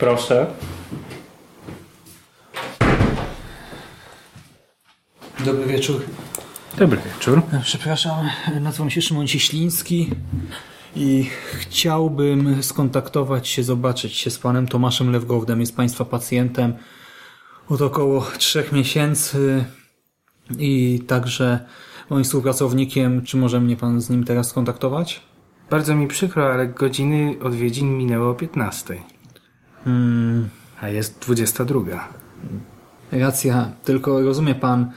Proszę. Dobry wieczór. Dobry wieczór. Przepraszam, nazywam się Szymon Cieśliński i chciałbym skontaktować się, zobaczyć się z panem Tomaszem Lewgowdem. Jest państwa pacjentem od około trzech miesięcy i także moim współpracownikiem. Czy może mnie pan z nim teraz skontaktować? Bardzo mi przykro, ale godziny odwiedzin minęły o 15. Hmm, A jest 22. racja, tylko rozumie pan,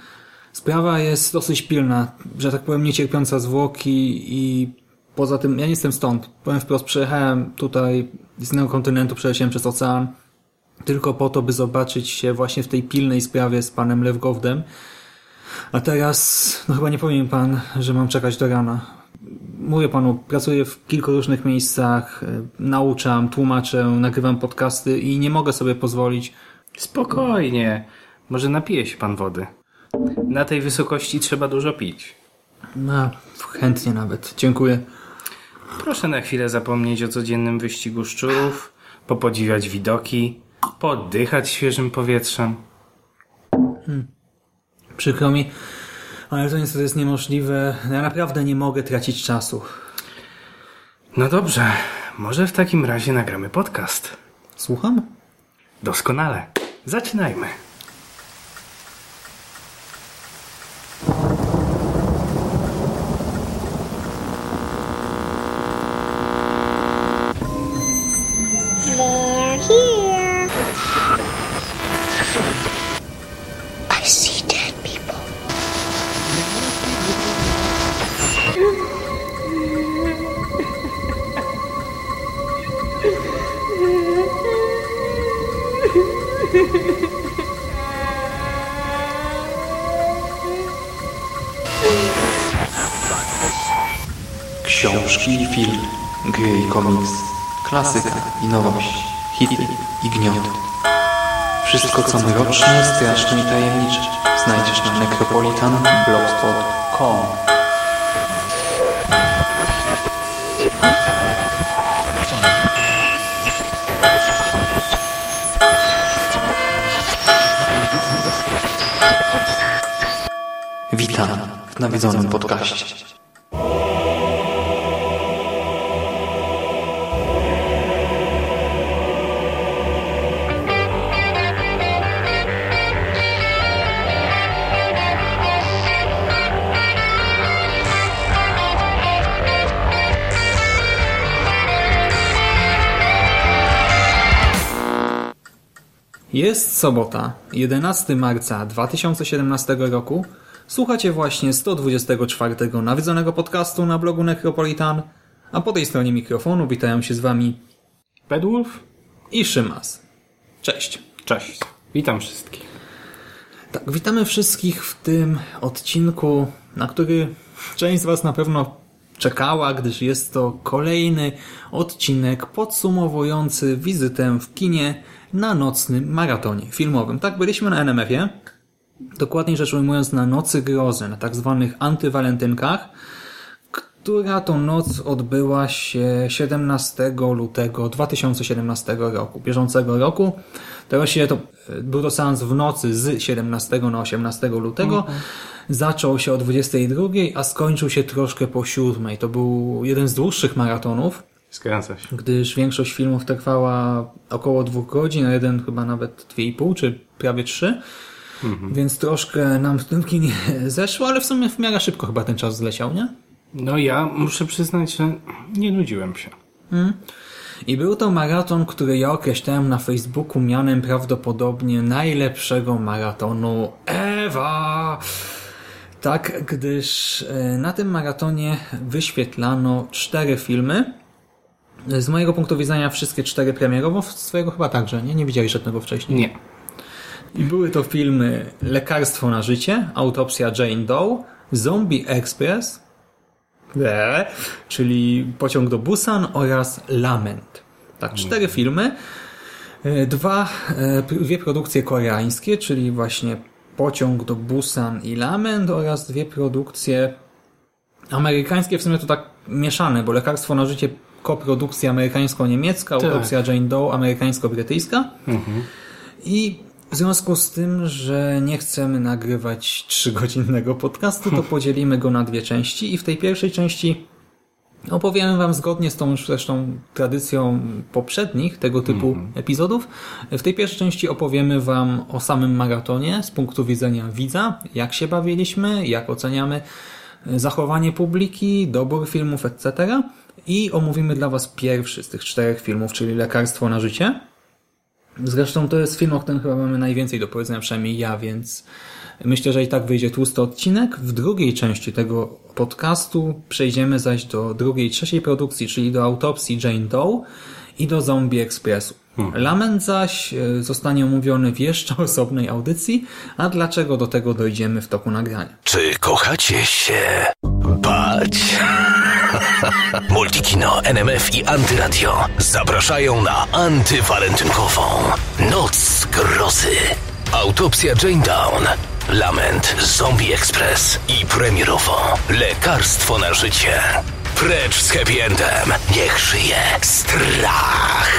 sprawa jest dosyć pilna, że tak powiem niecierpiąca zwłoki i poza tym ja nie jestem stąd. Powiem wprost, przyjechałem tutaj z innego kontynentu, przeleciałem przez ocean tylko po to, by zobaczyć się właśnie w tej pilnej sprawie z panem Lewgowdem. A teraz, no chyba nie powiem pan, że mam czekać do rana. Mówię panu, pracuję w kilku różnych miejscach, e, nauczam, tłumaczę, nagrywam podcasty i nie mogę sobie pozwolić. Spokojnie. Może napije się pan wody. Na tej wysokości trzeba dużo pić. No, chętnie nawet. Dziękuję. Proszę na chwilę zapomnieć o codziennym wyścigu szczurów, popodziwiać widoki, pooddychać świeżym powietrzem. Przykro mi, ale to niestety jest niemożliwe. Ja naprawdę nie mogę tracić czasu. No dobrze, może w takim razie nagramy podcast. Słucham? Doskonale. Zaczynajmy. Wszystko co mroczne, straszne i tajemnicze znajdziesz na necropolitanblogspot.com Witam w nawiedzonym podcaście. Jest sobota, 11 marca 2017 roku. Słuchacie właśnie 124 nawiedzonego podcastu na blogu Necropolitan, a po tej stronie mikrofonu witają się z wami Bedwulf? i Szymas. Cześć. Cześć. Witam wszystkich. Tak, witamy wszystkich w tym odcinku, na który część z Was na pewno czekała, gdyż jest to kolejny odcinek podsumowujący wizytę w kinie na nocnym maratonie filmowym. Tak, byliśmy na NMF-ie, dokładniej rzecz ujmując na Nocy Grozy, na tak zwanych antywalentynkach, która to noc odbyła się 17 lutego 2017 roku, bieżącego roku. Teraz się to, był to seans w nocy z 17 na 18 lutego. Zaczął się o 22, a skończył się troszkę po 7. To był jeden z dłuższych maratonów, Zgadza się. gdyż większość filmów trwała około dwóch godzin, a jeden chyba nawet 2,5 czy prawie 3. Więc troszkę nam w tym kinie zeszło, ale w sumie w miarę szybko chyba ten czas zleciał, nie? No ja muszę przyznać, że nie nudziłem się. I był to maraton, który ja określałem na Facebooku mianem prawdopodobnie najlepszego maratonu Ewa. Tak, gdyż e, na tym maratonie wyświetlano cztery filmy. Z mojego punktu widzenia wszystkie cztery premierowo, z twojego chyba także, nie? Nie widziałeś żadnego wcześniej. Nie. I były to filmy Lekarstwo na życie, Autopsja Jane Doe, Zombie Express, Ble, czyli Pociąg do Busan oraz Lament. Tak, cztery filmy. E, Dwa, e, dwie produkcje koreańskie, czyli właśnie Pociąg do Busan i Lament oraz dwie produkcje amerykańskie, w sumie to tak mieszane, bo Lekarstwo na życie koprodukcja amerykańsko-niemiecka, Tak. autopsja Jane Doe amerykańsko-brytyjska. I w związku z tym, że nie chcemy nagrywać trzygodzinnego podcastu, to podzielimy go na dwie części i w tej pierwszej części opowiemy Wam zgodnie z tą już zresztą tradycją poprzednich tego typu epizodów. W tej pierwszej części opowiemy Wam o samym maratonie z punktu widzenia widza, jak się bawiliśmy, jak oceniamy zachowanie publiki, dobór filmów, etc. I omówimy dla Was pierwszy z tych czterech filmów, czyli Lekarstwo na życie. Zresztą to jest film, o którym chyba mamy najwięcej do powiedzenia, przynajmniej ja, więc myślę, że i tak wyjdzie tłusty odcinek. W drugiej części tego podcastu przejdziemy zaś do drugiej, trzeciej produkcji, czyli do autopsji Jane Doe i do Zombie Expressu. Lament zaś e, zostanie omówiony w jeszcze osobnej audycji, a dlaczego do tego dojdziemy w toku nagrania. Czy kochacie się bać? Multikino, NMF i Antyradio zapraszają na antywalentynkową Noc Grozy. Autopsja Jane Down, Lament Zombie Express i premierowo Lekarstwo na życie. Precz z happy endem, niech żyje strach.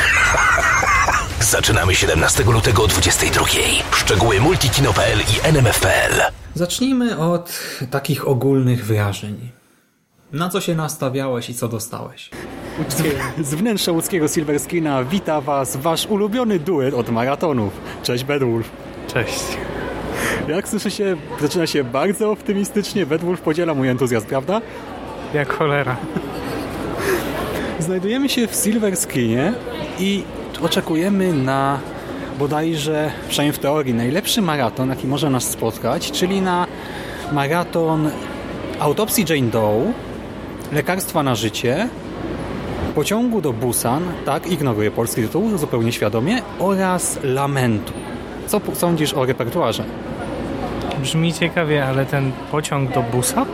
Zaczynamy 17 lutego o 22. Szczegóły multikino.pl i nmf.pl. Zacznijmy od takich ogólnych wyrażeń. Na co się nastawiałeś i co dostałeś? Z wnętrza łódzkiego Silver Screena wita Was Wasz ulubiony duet od maratonów. Cześć Bedwulf. Cześć. Jak słyszycie, zaczyna się bardzo optymistycznie. Bedwulf podziela mój entuzjazm, prawda? Jak cholera. Znajdujemy się w Silver Screenie i oczekujemy na bodajże, przynajmniej w teorii, najlepszy maraton, jaki może nas spotkać, czyli na maraton autopsji Jane Doe, lekarstwa na życie, pociągu do Busan, tak, ignoruję polski tytuł zupełnie świadomie, oraz lamentu. Co sądzisz o repertuarze? Brzmi ciekawie, ale ten pociąg do busa?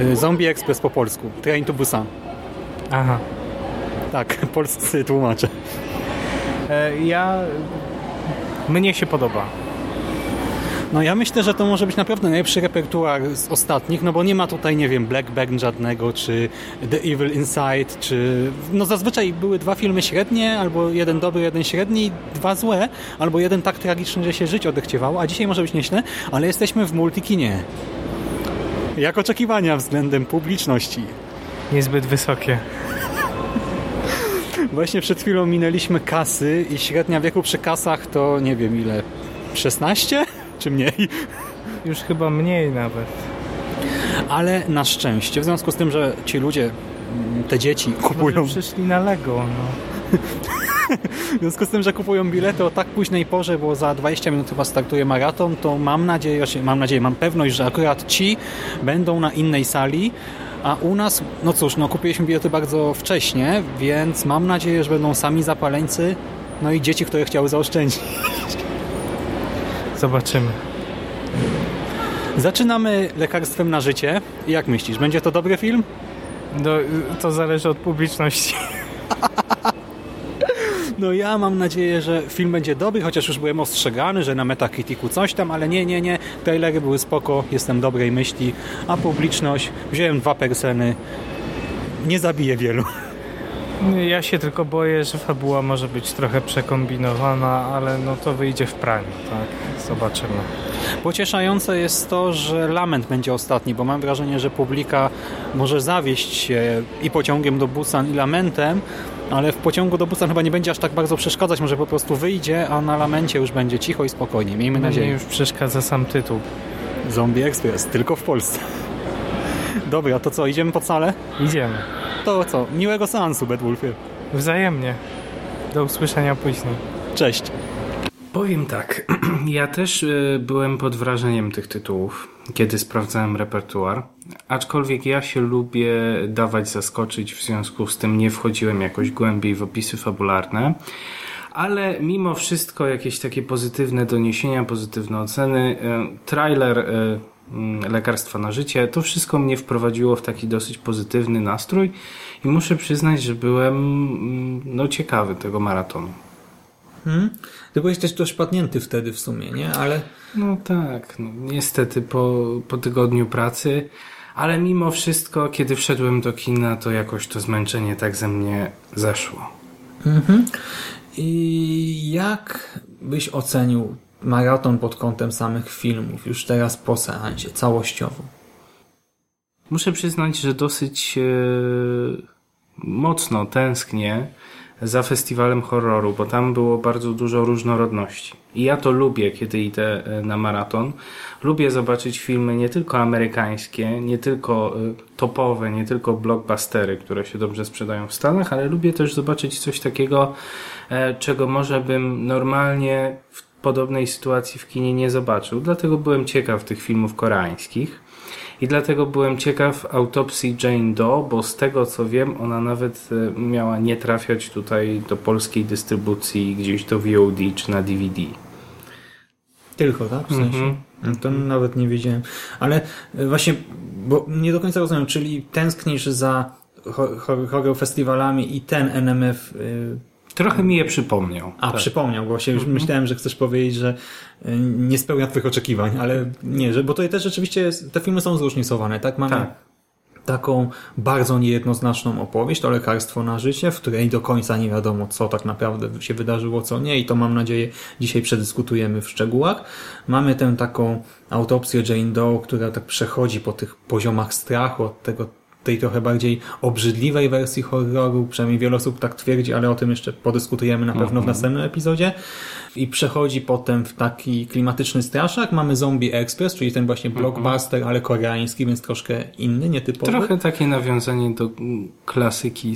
Y, Zombie Express po polsku, Train to Busan. Aha. Tak, polscy tłumacze. E, ja... Mnie się podoba. No ja myślę, że to może być naprawdę najlepszy repertuar z ostatnich, no bo nie ma tutaj, nie wiem, Black Bag żadnego, czy The Evil Inside, czy... No zazwyczaj były dwa filmy średnie, albo jeden dobry, jeden średni, dwa złe, albo jeden tak tragiczny, że się żyć odechciewało, a dzisiaj może być nieźle, ale jesteśmy w multikinie. Jak oczekiwania względem publiczności. Niezbyt wysokie. Właśnie przed chwilą minęliśmy kasy i średnia wieku przy kasach to nie wiem ile, 16 czy mniej? Już chyba mniej nawet. Ale na szczęście, w związku z tym, że ci ludzie, mm, te dzieci kupują, Może przyszli na Lego, no. w związku z tym, że kupują bilety o tak późnej porze, bo za 20 minut chyba startuje maraton, to mam nadzieję, mam nadzieję, mam pewność, że akurat ci będą na innej sali, a u nas, no cóż, no kupiliśmy bilety bardzo wcześnie, więc mam nadzieję, że będą sami zapaleńcy, no i dzieci, które chciały zaoszczędzić. Zobaczymy. Zaczynamy lekarstwem na życie. Jak myślisz, będzie to dobry film? No, to zależy od publiczności. No ja mam nadzieję, że film będzie dobry, chociaż już byłem ostrzegany, że na Metacriticu coś tam, ale nie, nie, nie. Trailery były spoko, jestem dobrej myśli, a publiczność, wziąłem dwa perseny, nie zabije wielu. Ja się tylko boję, że fabuła może być trochę przekombinowana, ale no to wyjdzie w praniu, tak? Zobaczymy. Pocieszające jest to, że Lament będzie ostatni, bo mam wrażenie, że publika może zawieść się i pociągiem do Busan i Lamentem, ale w pociągu do Busan chyba nie będzie aż tak bardzo przeszkadzać, może po prostu wyjdzie, a na Lamencie już będzie cicho i spokojnie. Miejmy Mnie nadzieję. już przeszkadza sam tytuł. Zombie Express, tylko w Polsce. Dobra, to co, idziemy pod salę? Idziemy. To co, miłego seansu, Bedwulfie. Wzajemnie. Do usłyszenia później. Cześć. Powiem tak, ja też y, byłem pod wrażeniem tych tytułów, kiedy sprawdzałem repertuar, aczkolwiek ja się lubię dawać zaskoczyć, w związku z tym nie wchodziłem jakoś głębiej w opisy fabularne, ale mimo wszystko jakieś takie pozytywne doniesienia, pozytywne oceny, y, trailer y, Lekarstwa na życie, to wszystko mnie wprowadziło w taki dosyć pozytywny nastrój i muszę przyznać, że byłem mm, no, ciekawy tego maratonu. Hmm? Ty byłeś też dość padnięty wtedy w sumie, nie? Ale No tak, no, niestety po, po tygodniu pracy, Ale mimo wszystko, kiedy wszedłem do kina, to jakoś to zmęczenie tak ze mnie zeszło. I jak byś ocenił maraton pod kątem samych filmów, już teraz po seansie, całościowo? Muszę przyznać, że dosyć e, mocno tęsknię za festiwalem horroru, bo tam było bardzo dużo różnorodności. I ja to lubię, kiedy idę e, na maraton. Lubię zobaczyć filmy nie tylko amerykańskie, nie tylko e, topowe, nie tylko blockbustery, które się dobrze sprzedają w Stanach, ale lubię też zobaczyć coś takiego, czego może bym normalnie w podobnej sytuacji w kinie nie zobaczył. Dlatego byłem ciekaw tych filmów koreańskich. I dlatego byłem ciekaw autopsji Jane Doe, bo z tego co wiem, ona nawet e, miała nie trafiać tutaj do polskiej dystrybucji, gdzieś do VOD czy na DVD. Tylko, tak? W sensie? No To nawet nie wiedziałem. Ale y, właśnie, bo nie do końca rozumiem, czyli tęsknisz za ho- ho- horror festiwalami i ten NMF y, Trochę mi je przypomniał. a, Tak. przypomniał, bo się już myślałem, że chcesz powiedzieć, że y, nie spełnia twoich oczekiwań, ale nie, że, bo tutaj też rzeczywiście jest, te filmy są zróżnicowane, tak? Mamy Tak. taką bardzo niejednoznaczną opowieść, to lekarstwo na życie, w której do końca nie wiadomo, co tak naprawdę się wydarzyło, co nie i to mam nadzieję dzisiaj przedyskutujemy w szczegółach. Mamy tę taką autopsję Jane Doe, która tak przechodzi po tych poziomach strachu od tego tej trochę bardziej obrzydliwej wersji horroru, przynajmniej wiele osób tak twierdzi, ale o tym jeszcze podyskutujemy na pewno w następnym epizodzie. I przechodzi potem w taki klimatyczny straszak. Mamy Zombie Express, czyli ten właśnie blockbuster, ale koreański, więc troszkę inny, nietypowy. Trochę takie nawiązanie do klasyki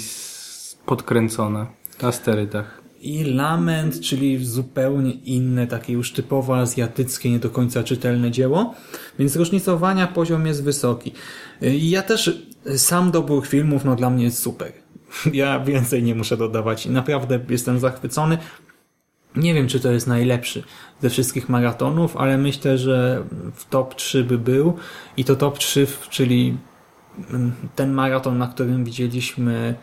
podkręcone na sterydach. I Lament, czyli zupełnie inne, takie już typowo azjatyckie, nie do końca czytelne dzieło. Więc różnicowania poziom jest wysoki. I ja też sam dobór filmów, no dla mnie jest super. Ja więcej nie muszę dodawać. Naprawdę jestem zachwycony. Nie wiem, czy to jest najlepszy ze wszystkich maratonów, ale myślę, że w top 3 by był. I to top 3, czyli mm, ten maraton, na którym widzieliśmy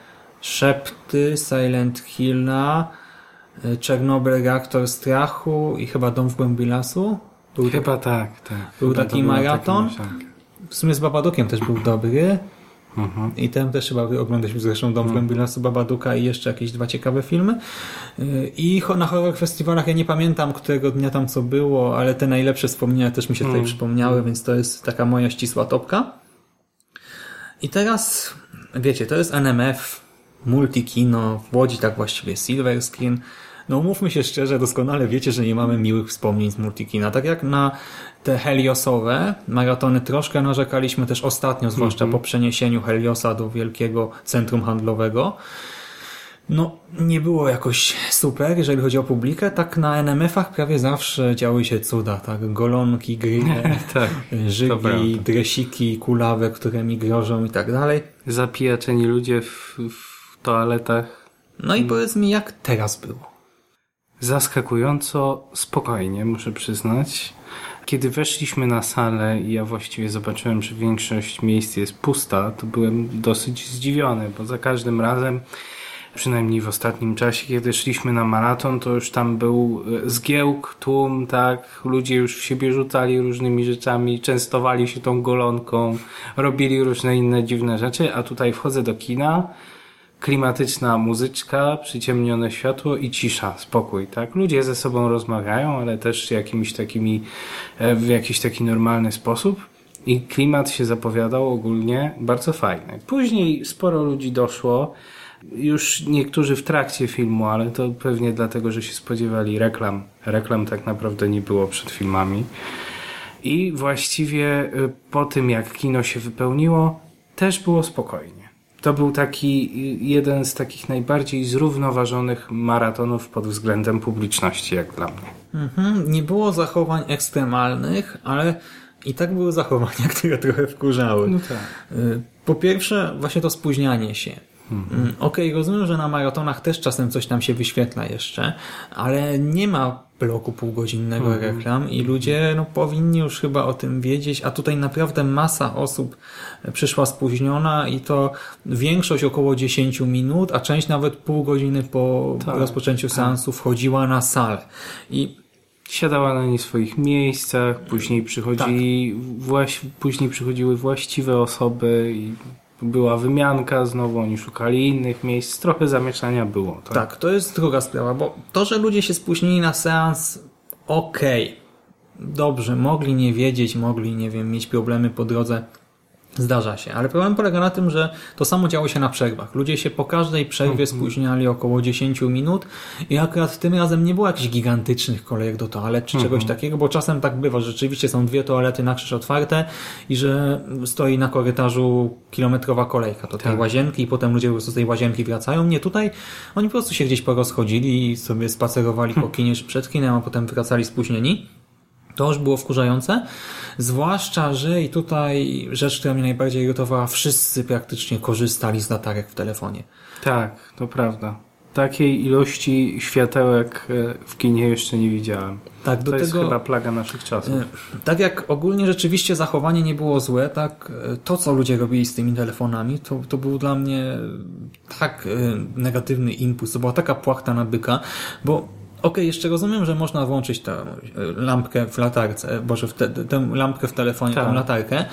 Szepty, Silent Hilla, Czernobyl, Reaktor Strachu i chyba Dom w głębi lasu. Był Chyba tak, tak. Był Chyba taki maraton? w sumie z Babadokiem też był dobry. Mhm. I ten też chyba oglądaliśmy zresztą Dom w głębi lasu Babaduka i jeszcze jakieś dwa ciekawe filmy. Y, I na horror festiwalach ja nie pamiętam, którego dnia tam co było, ale te najlepsze wspomnienia też mi się tutaj przypomniały, więc to jest taka moja ścisła topka. I teraz, wiecie, to jest NMF, multikino, w Łodzi tak właściwie Silver Screen. No umówmy się szczerze, doskonale wiecie, że nie mamy miłych wspomnień z multikina. Tak jak na te Heliosowe maratony troszkę narzekaliśmy też ostatnio, zwłaszcza po przeniesieniu Heliosa do wielkiego centrum handlowego. No, nie było jakoś super, jeżeli chodzi o publikę. Tak na NMF-ach prawie zawsze działy się cuda, tak? Golonki, grille, Tak, żygi, dresiki, kulawe, które mi grożą i tak dalej. Zapijaczeni ludzie w, w toaletach No i powiedz mi, jak teraz było? Zaskakująco spokojnie, muszę przyznać. Kiedy weszliśmy na salę i ja właściwie zobaczyłem, że większość miejsc jest pusta, to byłem dosyć zdziwiony, bo za każdym razem, przynajmniej w ostatnim czasie, kiedy szliśmy na maraton, to już tam był e, zgiełk, tłum, tak, ludzie już w siebie rzucali różnymi rzeczami, częstowali się tą golonką, robili różne inne dziwne rzeczy, a tutaj wchodzę do kina, klimatyczna muzyczka, przyciemnione światło i cisza, spokój, tak? Ludzie ze sobą rozmawiają, ale też jakimiś takimi, e, w jakiś taki normalny sposób i klimat się zapowiadał ogólnie bardzo fajny. Później sporo ludzi doszło, już niektórzy w trakcie filmu, ale to pewnie dlatego, że się spodziewali reklam. Reklam tak naprawdę nie było przed filmami. I właściwie y, po tym, jak kino się wypełniło, też było spokojnie. To był taki jeden z takich najbardziej zrównoważonych maratonów pod względem publiczności, jak dla mnie. Mhm, nie było zachowań ekstremalnych, ale i tak były zachowania, które trochę wkurzały. No tak. Y, Po pierwsze, właśnie to spóźnianie się. Mm, Okej, rozumiem, że na maratonach też czasem coś tam się wyświetla jeszcze, ale nie ma bloku półgodzinnego reklam i ludzie no, powinni już chyba o tym wiedzieć, a tutaj naprawdę masa osób przyszła spóźniona i to większość około 10 minut, a część nawet pół godziny po rozpoczęciu seansu wchodziła na salę. I siadała na nie swoich miejscach, później przychodzili właś, później przychodziły właściwe osoby i była wymianka znowu, oni szukali innych miejsc, trochę zamieszania było. Tak? Tak, to jest druga sprawa, bo to, że ludzie się spóźnili na seans, okej. Dobrze, mogli nie wiedzieć, mogli, nie wiem, mieć problemy po drodze. Zdarza się, ale problem polega na tym, że to samo działo się na przerwach. Ludzie się po każdej przerwie spóźniali około 10 minut i akurat tym razem nie było jakichś gigantycznych kolejek do toalet czy czegoś takiego, bo czasem tak bywa, że rzeczywiście są dwie toalety na krzyż otwarte i że stoi na korytarzu kilometrowa kolejka do tej Tak. łazienki i potem ludzie po prostu z tej łazienki wracają. Nie, tutaj oni po prostu się gdzieś porozchodzili i sobie spacerowali po kinie czy przed kinem, a potem wracali spóźnieni. To już było wkurzające, zwłaszcza, że i tutaj rzecz, która mnie najbardziej irytowała, wszyscy praktycznie korzystali z latarek w telefonie. Tak, to prawda. Takiej ilości światełek e, w kinie jeszcze nie widziałem. Tak, do to jest tego- chyba plaga naszych czasów. Tak jak ogólnie rzeczywiście zachowanie nie było złe, tak e, to, co ludzie robili z tymi telefonami, to, to był dla mnie tak e, negatywny impuls, to była taka płachta na byka, bo Okej, jeszcze rozumiem, że można włączyć tę lampkę w latarce, boże, w te, tę lampkę w telefonie, Tak. tę latarkę,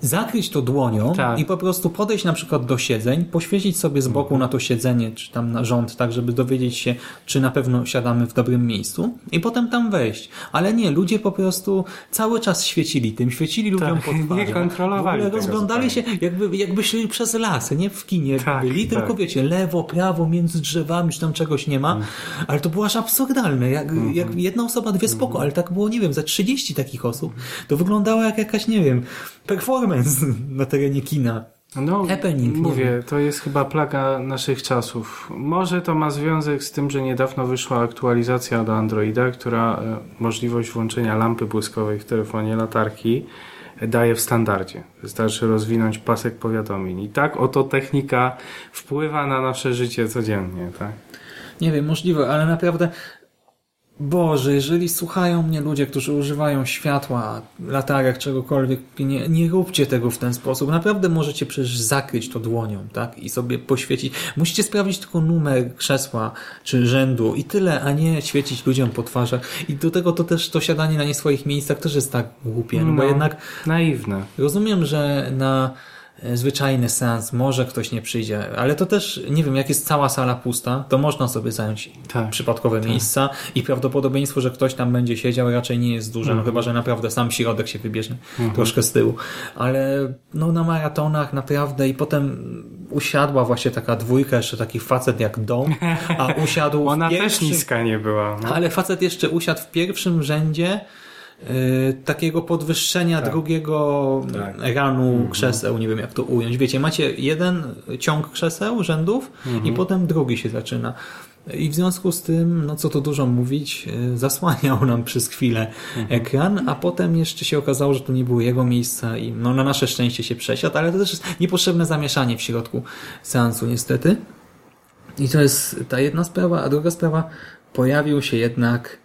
zakryć to dłonią Tak. i po prostu podejść na przykład do siedzeń, poświecić sobie z boku na to siedzenie, czy tam na rząd, tak, żeby dowiedzieć się, czy na pewno siadamy w dobrym miejscu i potem tam wejść. Ale nie, ludzie po prostu cały czas świecili tym, świecili ludziom Tak, pod nie twarzą. kontrolowali W ogóle rozglądali się, jakby, jakby szli przez las, nie w kinie Tak, byli, tylko tak. wiecie, lewo, prawo, między drzewami, czy tam czegoś nie ma, ale to było aż absurdalne. Jak, Mhm. jak jedna osoba, dwie spoko, ale tak było, nie wiem, za 30 takich osób. To wyglądało jak jakaś, nie wiem, performance na terenie kina. No, Happening, nie mówię, to jest chyba plaga naszych czasów. Może to ma związek z tym, że niedawno wyszła aktualizacja do Androida, która e, możliwość włączenia lampy błyskowej w telefonie, latarki e, daje w standardzie. Wystarczy rozwinąć pasek powiadomień. I tak oto technika wpływa na nasze życie codziennie, tak? Nie wiem, możliwe, ale naprawdę Boże, jeżeli słuchają mnie ludzie, którzy używają światła, latarek, czegokolwiek, nie, nie róbcie tego w ten sposób. Naprawdę możecie przecież zakryć to dłonią, tak? I sobie poświecić. Musicie sprawdzić tylko numer krzesła czy rzędu i tyle, a nie świecić ludziom po twarzach. I do tego to też to siadanie na nie swoich miejscach też jest tak głupie, no, bo jednak Naiwne. Rozumiem, że na zwyczajny seans może ktoś nie przyjdzie, ale to też, nie wiem, jak jest cała sala pusta, to można sobie zająć Tak, przypadkowe miejsca i prawdopodobieństwo, że ktoś tam będzie siedział raczej nie jest duże, Mhm. no chyba, że naprawdę sam środek się wybierze troszkę z tyłu. Ale no na maratonach naprawdę i potem usiadła właśnie taka dwójka, jeszcze taki facet jak dom, a usiadł Ona w też pierwszym... niska nie była. No. Ale facet jeszcze usiadł w pierwszym rzędzie takiego podwyższenia drugiego Tak. ranu krzeseł, nie wiem jak to ująć. Wiecie, macie jeden ciąg krzeseł, rzędów i potem drugi się zaczyna. I w związku z tym, no co tu dużo mówić, y, zasłaniał nam przez chwilę ekran, a potem jeszcze się okazało, że to nie było jego miejsca i no na nasze szczęście się przesiadł, ale to też jest niepotrzebne zamieszanie w środku seansu niestety. I to jest ta jedna sprawa, a druga sprawa, pojawił się jednak,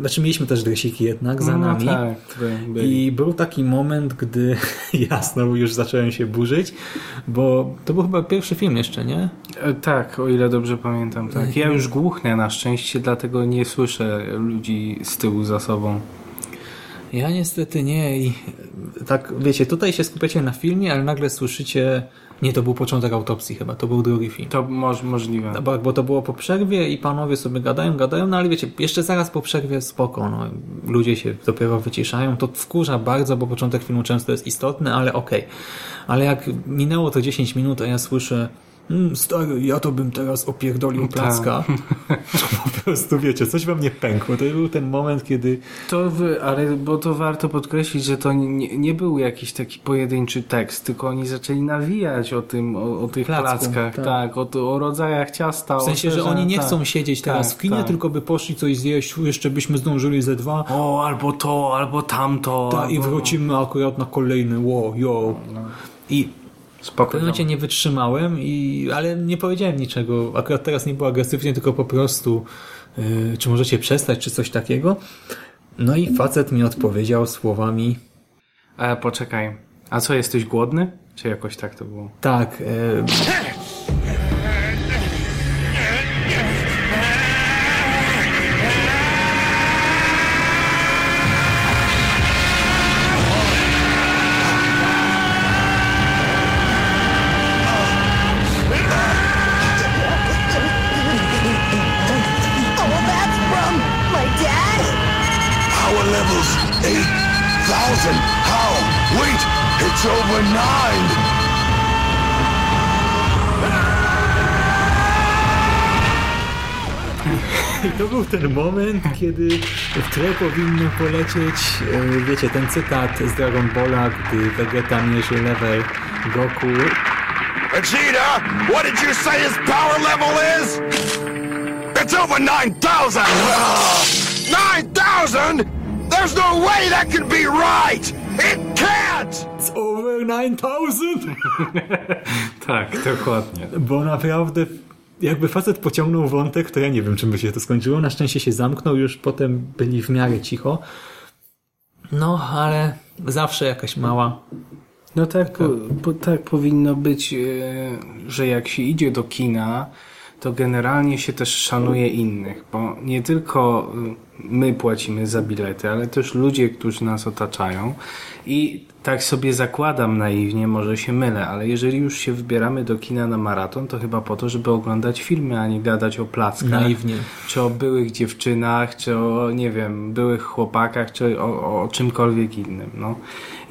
znaczy mieliśmy też dresiki jednak za no, nami. tak. I był taki moment, gdy ja znowu już zacząłem się burzyć, bo to był chyba pierwszy film jeszcze, nie? E, Tak, o ile dobrze pamiętam. Tak. Ja już głuchnę na szczęście, dlatego nie słyszę ludzi z tyłu za sobą. Ja niestety nie i e, tak, wiecie, tutaj się skupiacie na filmie, ale nagle słyszycie, nie, to był początek autopsji chyba, to był drugi film. To moż, możliwe. No Bo, bo to było po przerwie i panowie sobie gadają, gadają, no ale wiecie, jeszcze zaraz po przerwie spoko, no, ludzie się dopiero wyciszają, to wkurza bardzo, bo początek filmu często jest istotny, ale okej. Ale jak minęło to 10 minut, a ja słyszę mm, stary, ja to bym teraz opierdolił placka, to po prostu wiecie, coś we mnie pękło. To był ten moment, kiedy To wy, ale bo to warto podkreślić, że to nie, nie był jakiś taki pojedynczy tekst, tylko oni zaczęli nawijać o tym, o, o tych Placku, plackach, tak. tak, o, o rodzajach ciasta. w sensie, że oni nie chcą siedzieć teraz Tak, w kinie, tak. tylko by poszli coś zjeść, jeszcze byśmy zdążyli ze dwa, O, albo to, albo tamto. ta, i albo... wrócimy akurat na kolejny, wow, yo. I W Spoko. pewnym momencie nie wytrzymałem, i, ale nie powiedziałem niczego. Akurat teraz nie było agresywnie, tylko po prostu yy, czy możecie przestać, czy coś takiego. No i facet mi odpowiedział słowami E, poczekaj. A co, jesteś głodny? Czy jakoś tak to było? tak, yy, I to był ten moment, kiedy w tle powinno polecieć, e, wiecie, ten cytat z Dragon Balla, gdy Vegeta mierzy level Goku. Vegeta, what did you say his power level is? It's over 9,000! 9,000? There's no way that can be right! It can't! It's over 9000! Tak, dokładnie. Bo naprawdę jakby facet pociągnął wątek, to ja nie wiem, czym by się to skończyło. Na szczęście się zamknął, już potem byli w miarę cicho. No, ale zawsze jakaś mała No tak, po, po, tak powinno być, e, że jak się idzie do kina, to generalnie się też szanuje innych, bo nie tylko e, my płacimy za bilety, ale też ludzie, którzy nas otaczają i tak sobie zakładam naiwnie, może się mylę, ale jeżeli już się wybieramy do kina na maraton, to chyba po to, żeby oglądać filmy, a nie gadać o plackach. Naiwnie. Czy o byłych dziewczynach, czy o, nie wiem, byłych chłopakach, czy o, o czymkolwiek innym. No.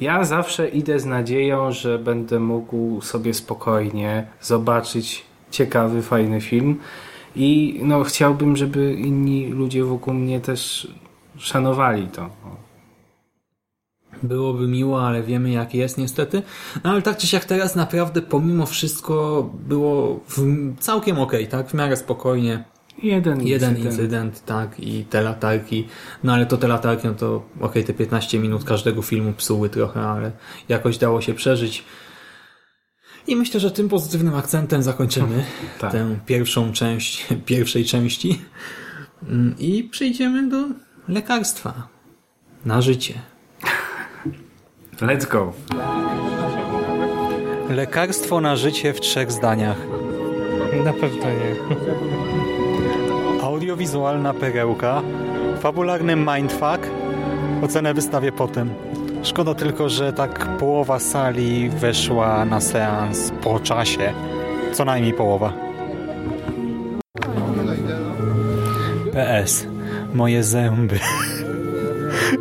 Ja zawsze idę z nadzieją, że będę mógł sobie spokojnie zobaczyć ciekawy, fajny film i no, chciałbym, żeby inni ludzie wokół mnie też szanowali to. Byłoby miło, ale wiemy jak jest niestety. No ale tak czy siak teraz naprawdę pomimo wszystko było całkiem okej, tak? W miarę spokojnie. Jeden, Jeden incydent. incydent, tak, i te latarki. No ale to te latarki, no to okej, te 15 minut każdego filmu psuły trochę, ale jakoś dało się przeżyć. I myślę, że tym pozytywnym akcentem zakończymy Tak. tę pierwszą część pierwszej części Mm, i przejdziemy do lekarstwa na życie. Let's go. Lekarstwo na życie w trzech zdaniach. Na pewno nie. Audiowizualna perełka, fabularny mindfuck, ocenę wystawię potem. Szkoda tylko, że tak połowa sali weszła na seans po czasie. Co najmniej połowa. PS. Moje zęby.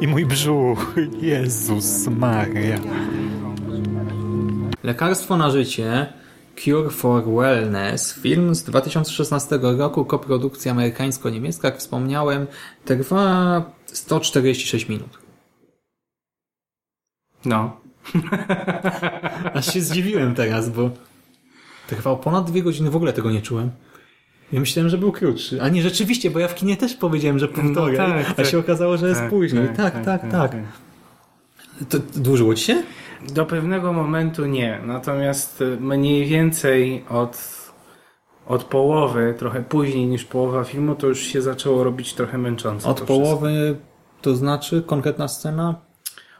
I mój brzuch. Jezus Maria. Lekarstwo na życie Cure for Wellness, film z 2016 roku, koprodukcja amerykańsko-niemiecka, jak wspomniałem, trwa 146 minut. No. Aż się zdziwiłem teraz, bo trwał ponad dwie godziny, w ogóle tego nie czułem. Ja myślałem, że był krótszy. A nie, rzeczywiście, bo ja w kinie też powiedziałem, że półtorej, tak, a tak. się okazało, że jest później. Tak, tak, tak. To dłużyło ci się? Do pewnego momentu nie, natomiast y, mniej więcej od, od połowy, trochę później niż połowa filmu, to już się zaczęło robić trochę męczące. Od to połowy, to znaczy konkretna scena?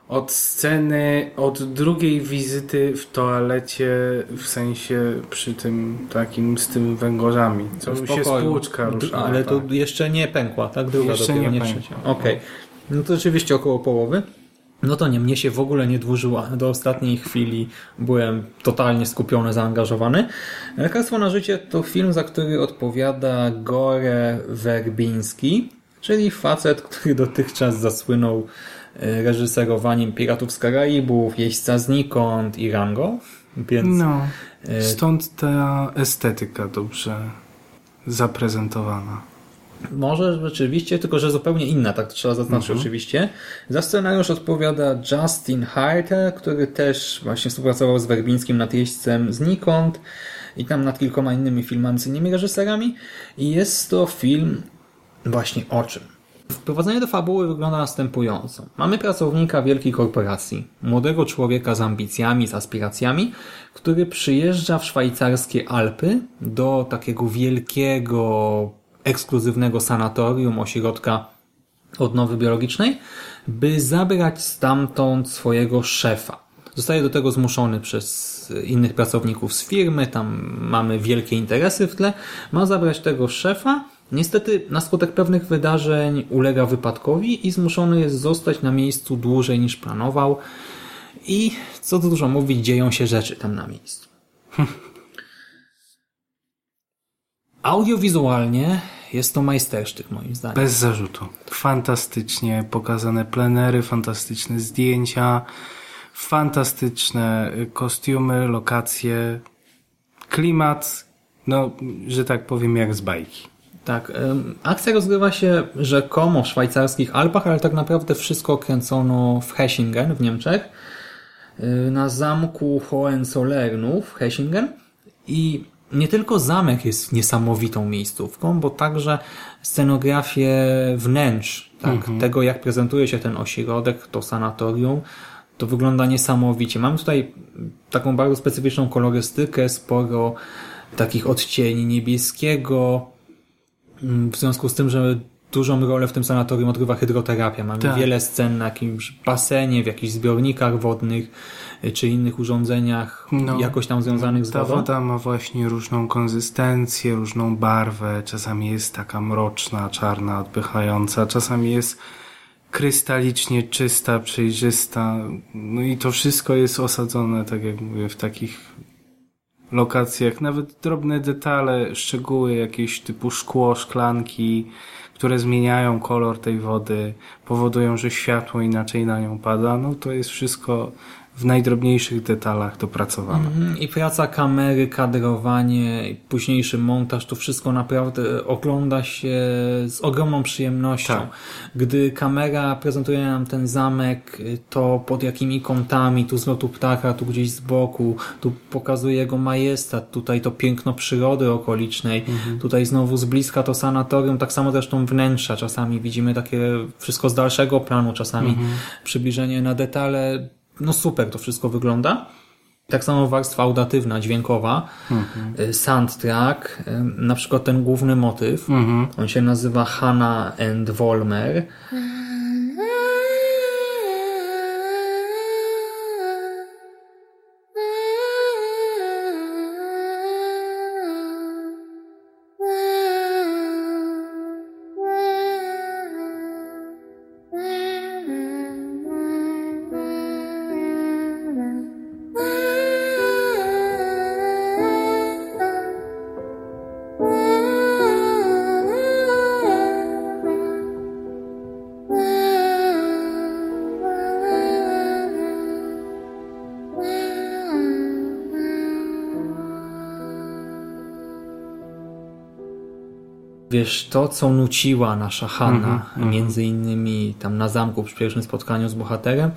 Od sceny, od drugiej wizyty w toalecie, w sensie przy tym takim z tym węgorzami, co W się spłuczka ruszała. Ale to tak. jeszcze nie pękła, tak? Druga Jeszcze dopiero, nie nie trzecia. Okej. No to rzeczywiście około połowy. No to nie, mnie się w ogóle nie dłużyło. Do ostatniej chwili byłem totalnie skupiony, zaangażowany. Lekarstwo na życie to film, za który odpowiada Gore Werbiński, czyli facet, który dotychczas zasłynął reżyserowaniem Piratów z Karaibów, Jeźdźca znikąd i Rango. Więc No, E, stąd ta estetyka dobrze zaprezentowana. Może rzeczywiście, tylko że zupełnie inna, tak trzeba zaznaczyć oczywiście. Za scenariusz odpowiada Justin Harter, który też właśnie współpracował z Werbińskim nad Jeźdźcem znikąd i tam nad kilkoma innymi filmami z innymi reżyserami. I jest to film właśnie o czym? Wprowadzenie do fabuły wygląda następująco. Mamy pracownika wielkiej korporacji, młodego człowieka z ambicjami, z aspiracjami, który przyjeżdża w szwajcarskie Alpy do takiego wielkiego, ekskluzywnego sanatorium, ośrodka odnowy biologicznej, by zabrać stamtąd swojego szefa. Zostaje do tego zmuszony przez innych pracowników z firmy, tam mamy wielkie interesy w tle. Ma zabrać tego szefa. Niestety, na skutek pewnych wydarzeń ulega wypadkowi i zmuszony jest zostać na miejscu dłużej niż planował. I co tu dużo mówić, dzieją się rzeczy tam na miejscu. Audiowizualnie jest to majstersztyk moim zdaniem. Bez zarzutu. Fantastycznie pokazane plenery, fantastyczne zdjęcia, Fantastyczne y, kostiumy, lokacje, klimat, no, że tak powiem, jak z bajki. Tak, akcja rozgrywa się rzekomo w szwajcarskich Alpach, ale tak naprawdę wszystko kręcono w Hechingen w Niemczech, y, na zamku Hohenzollernów w Hechingen i nie tylko zamek jest niesamowitą miejscówką, bo także scenografię wnętrz, tak, tego jak prezentuje się ten ośrodek, to sanatorium, to wygląda niesamowicie. Mamy tutaj taką bardzo specyficzną kolorystykę, sporo takich odcieni niebieskiego, w związku z tym, że dużą rolę w tym sanatorium odgrywa hydroterapia. Mamy Tak. wiele scen na jakimś basenie, w jakichś zbiornikach wodnych y, czy innych urządzeniach No. jakoś tam związanych z Ta wodą. woda ma właśnie różną konsystencję, różną barwę. Czasami jest taka mroczna, czarna, odpychająca. Czasami jest krystalicznie czysta, przejrzysta. No i to wszystko jest osadzone, tak jak mówię, w takich lokacjach. Nawet drobne detale, szczegóły jakieś typu szkło, szklanki, które zmieniają kolor tej wody, powodują, że światło inaczej na nią pada. No to jest wszystko w najdrobniejszych detalach dopracowane. Mhm, I praca kamery, kadrowanie, późniejszy montaż, to wszystko naprawdę ogląda się z ogromną przyjemnością. Tak. Gdy kamera prezentuje nam ten zamek, to pod jakimi kątami, tu z lotu ptaka, tu gdzieś z boku, tu pokazuje jego majestat, tutaj to piękno przyrody okolicznej, tutaj znowu z bliska to sanatorium, tak samo zresztą wnętrza. Czasami widzimy takie wszystko z dalszego planu, czasami przybliżenie na detale. No super to wszystko wygląda. Tak samo warstwa audatywna, dźwiękowa, y, soundtrack, y, na przykład ten główny motyw, on się nazywa Hanna and Volmer. Wiesz, to co nuciła nasza Hanna, między innymi tam na zamku przy pierwszym spotkaniu z bohaterem,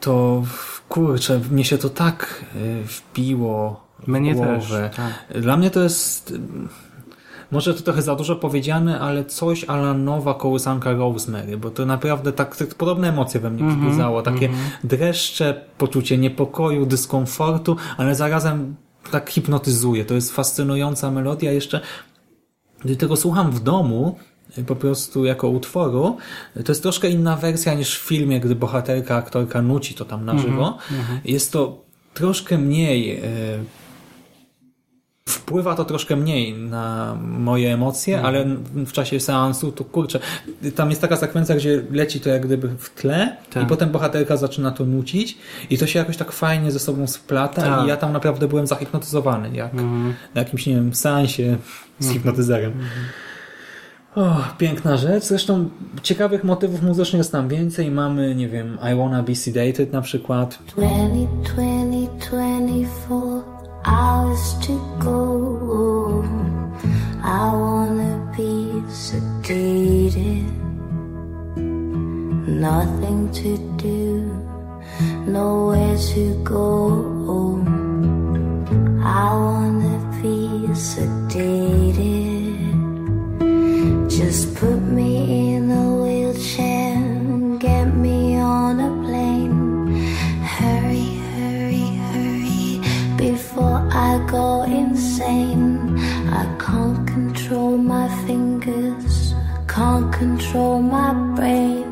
to kurczę, mnie się to tak y, wbiło w Mnie głowę. też, tak. Dla mnie to jest y, może to trochę za dużo powiedziane, ale coś ala nowa kołysanka Rosemary, bo to naprawdę tak, tak podobne emocje we mnie wzbudzało. Takie dreszcze, poczucie niepokoju, dyskomfortu, ale zarazem tak hipnotyzuje. To jest fascynująca melodia. Jeszcze gdy tego słucham w domu, y, po prostu jako utworu, to jest troszkę inna wersja niż w filmie, gdy bohaterka, aktorka nuci to tam na żywo. Jest to troszkę mniej, y, wpływa to troszkę mniej na moje emocje, ale w czasie seansu to kurczę, tam jest taka sekwencja, gdzie leci to jak gdyby w tle Tak. i potem bohaterka zaczyna to nucić i to się jakoś tak fajnie ze sobą splata Tak. i ja tam naprawdę byłem zahipnotyzowany, jak na jakimś, nie wiem, seansie z hipnotyzerem. O, piękna rzecz. Zresztą ciekawych motywów muzycznych jest tam więcej. Mamy, nie wiem, I Wanna Be Sedated na przykład. 20, 20, 24 hours to go. I wanna be sedated. Nothing to do, nowhere to go. I wanna be sedated. Control my brain.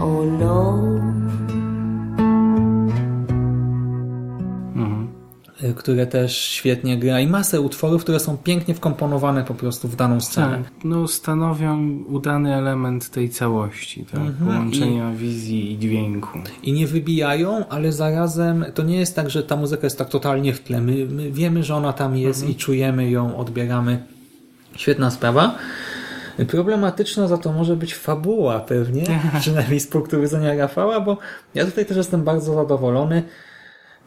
Oh no. y, które też świetnie gra i masę utworów, które są pięknie wkomponowane po prostu w daną scenę. Tak, no stanowią udany element tej całości, tak? Połączenia wizji i dźwięku. I nie wybijają, ale zarazem to nie jest tak, że ta muzyka jest tak totalnie w tle. My, my wiemy, że ona tam jest i czujemy ją, odbieramy. Świetna sprawa. Problematyczna za to może być fabuła pewnie, przynajmniej z punktu widzenia Rafała, bo ja tutaj też jestem bardzo zadowolony.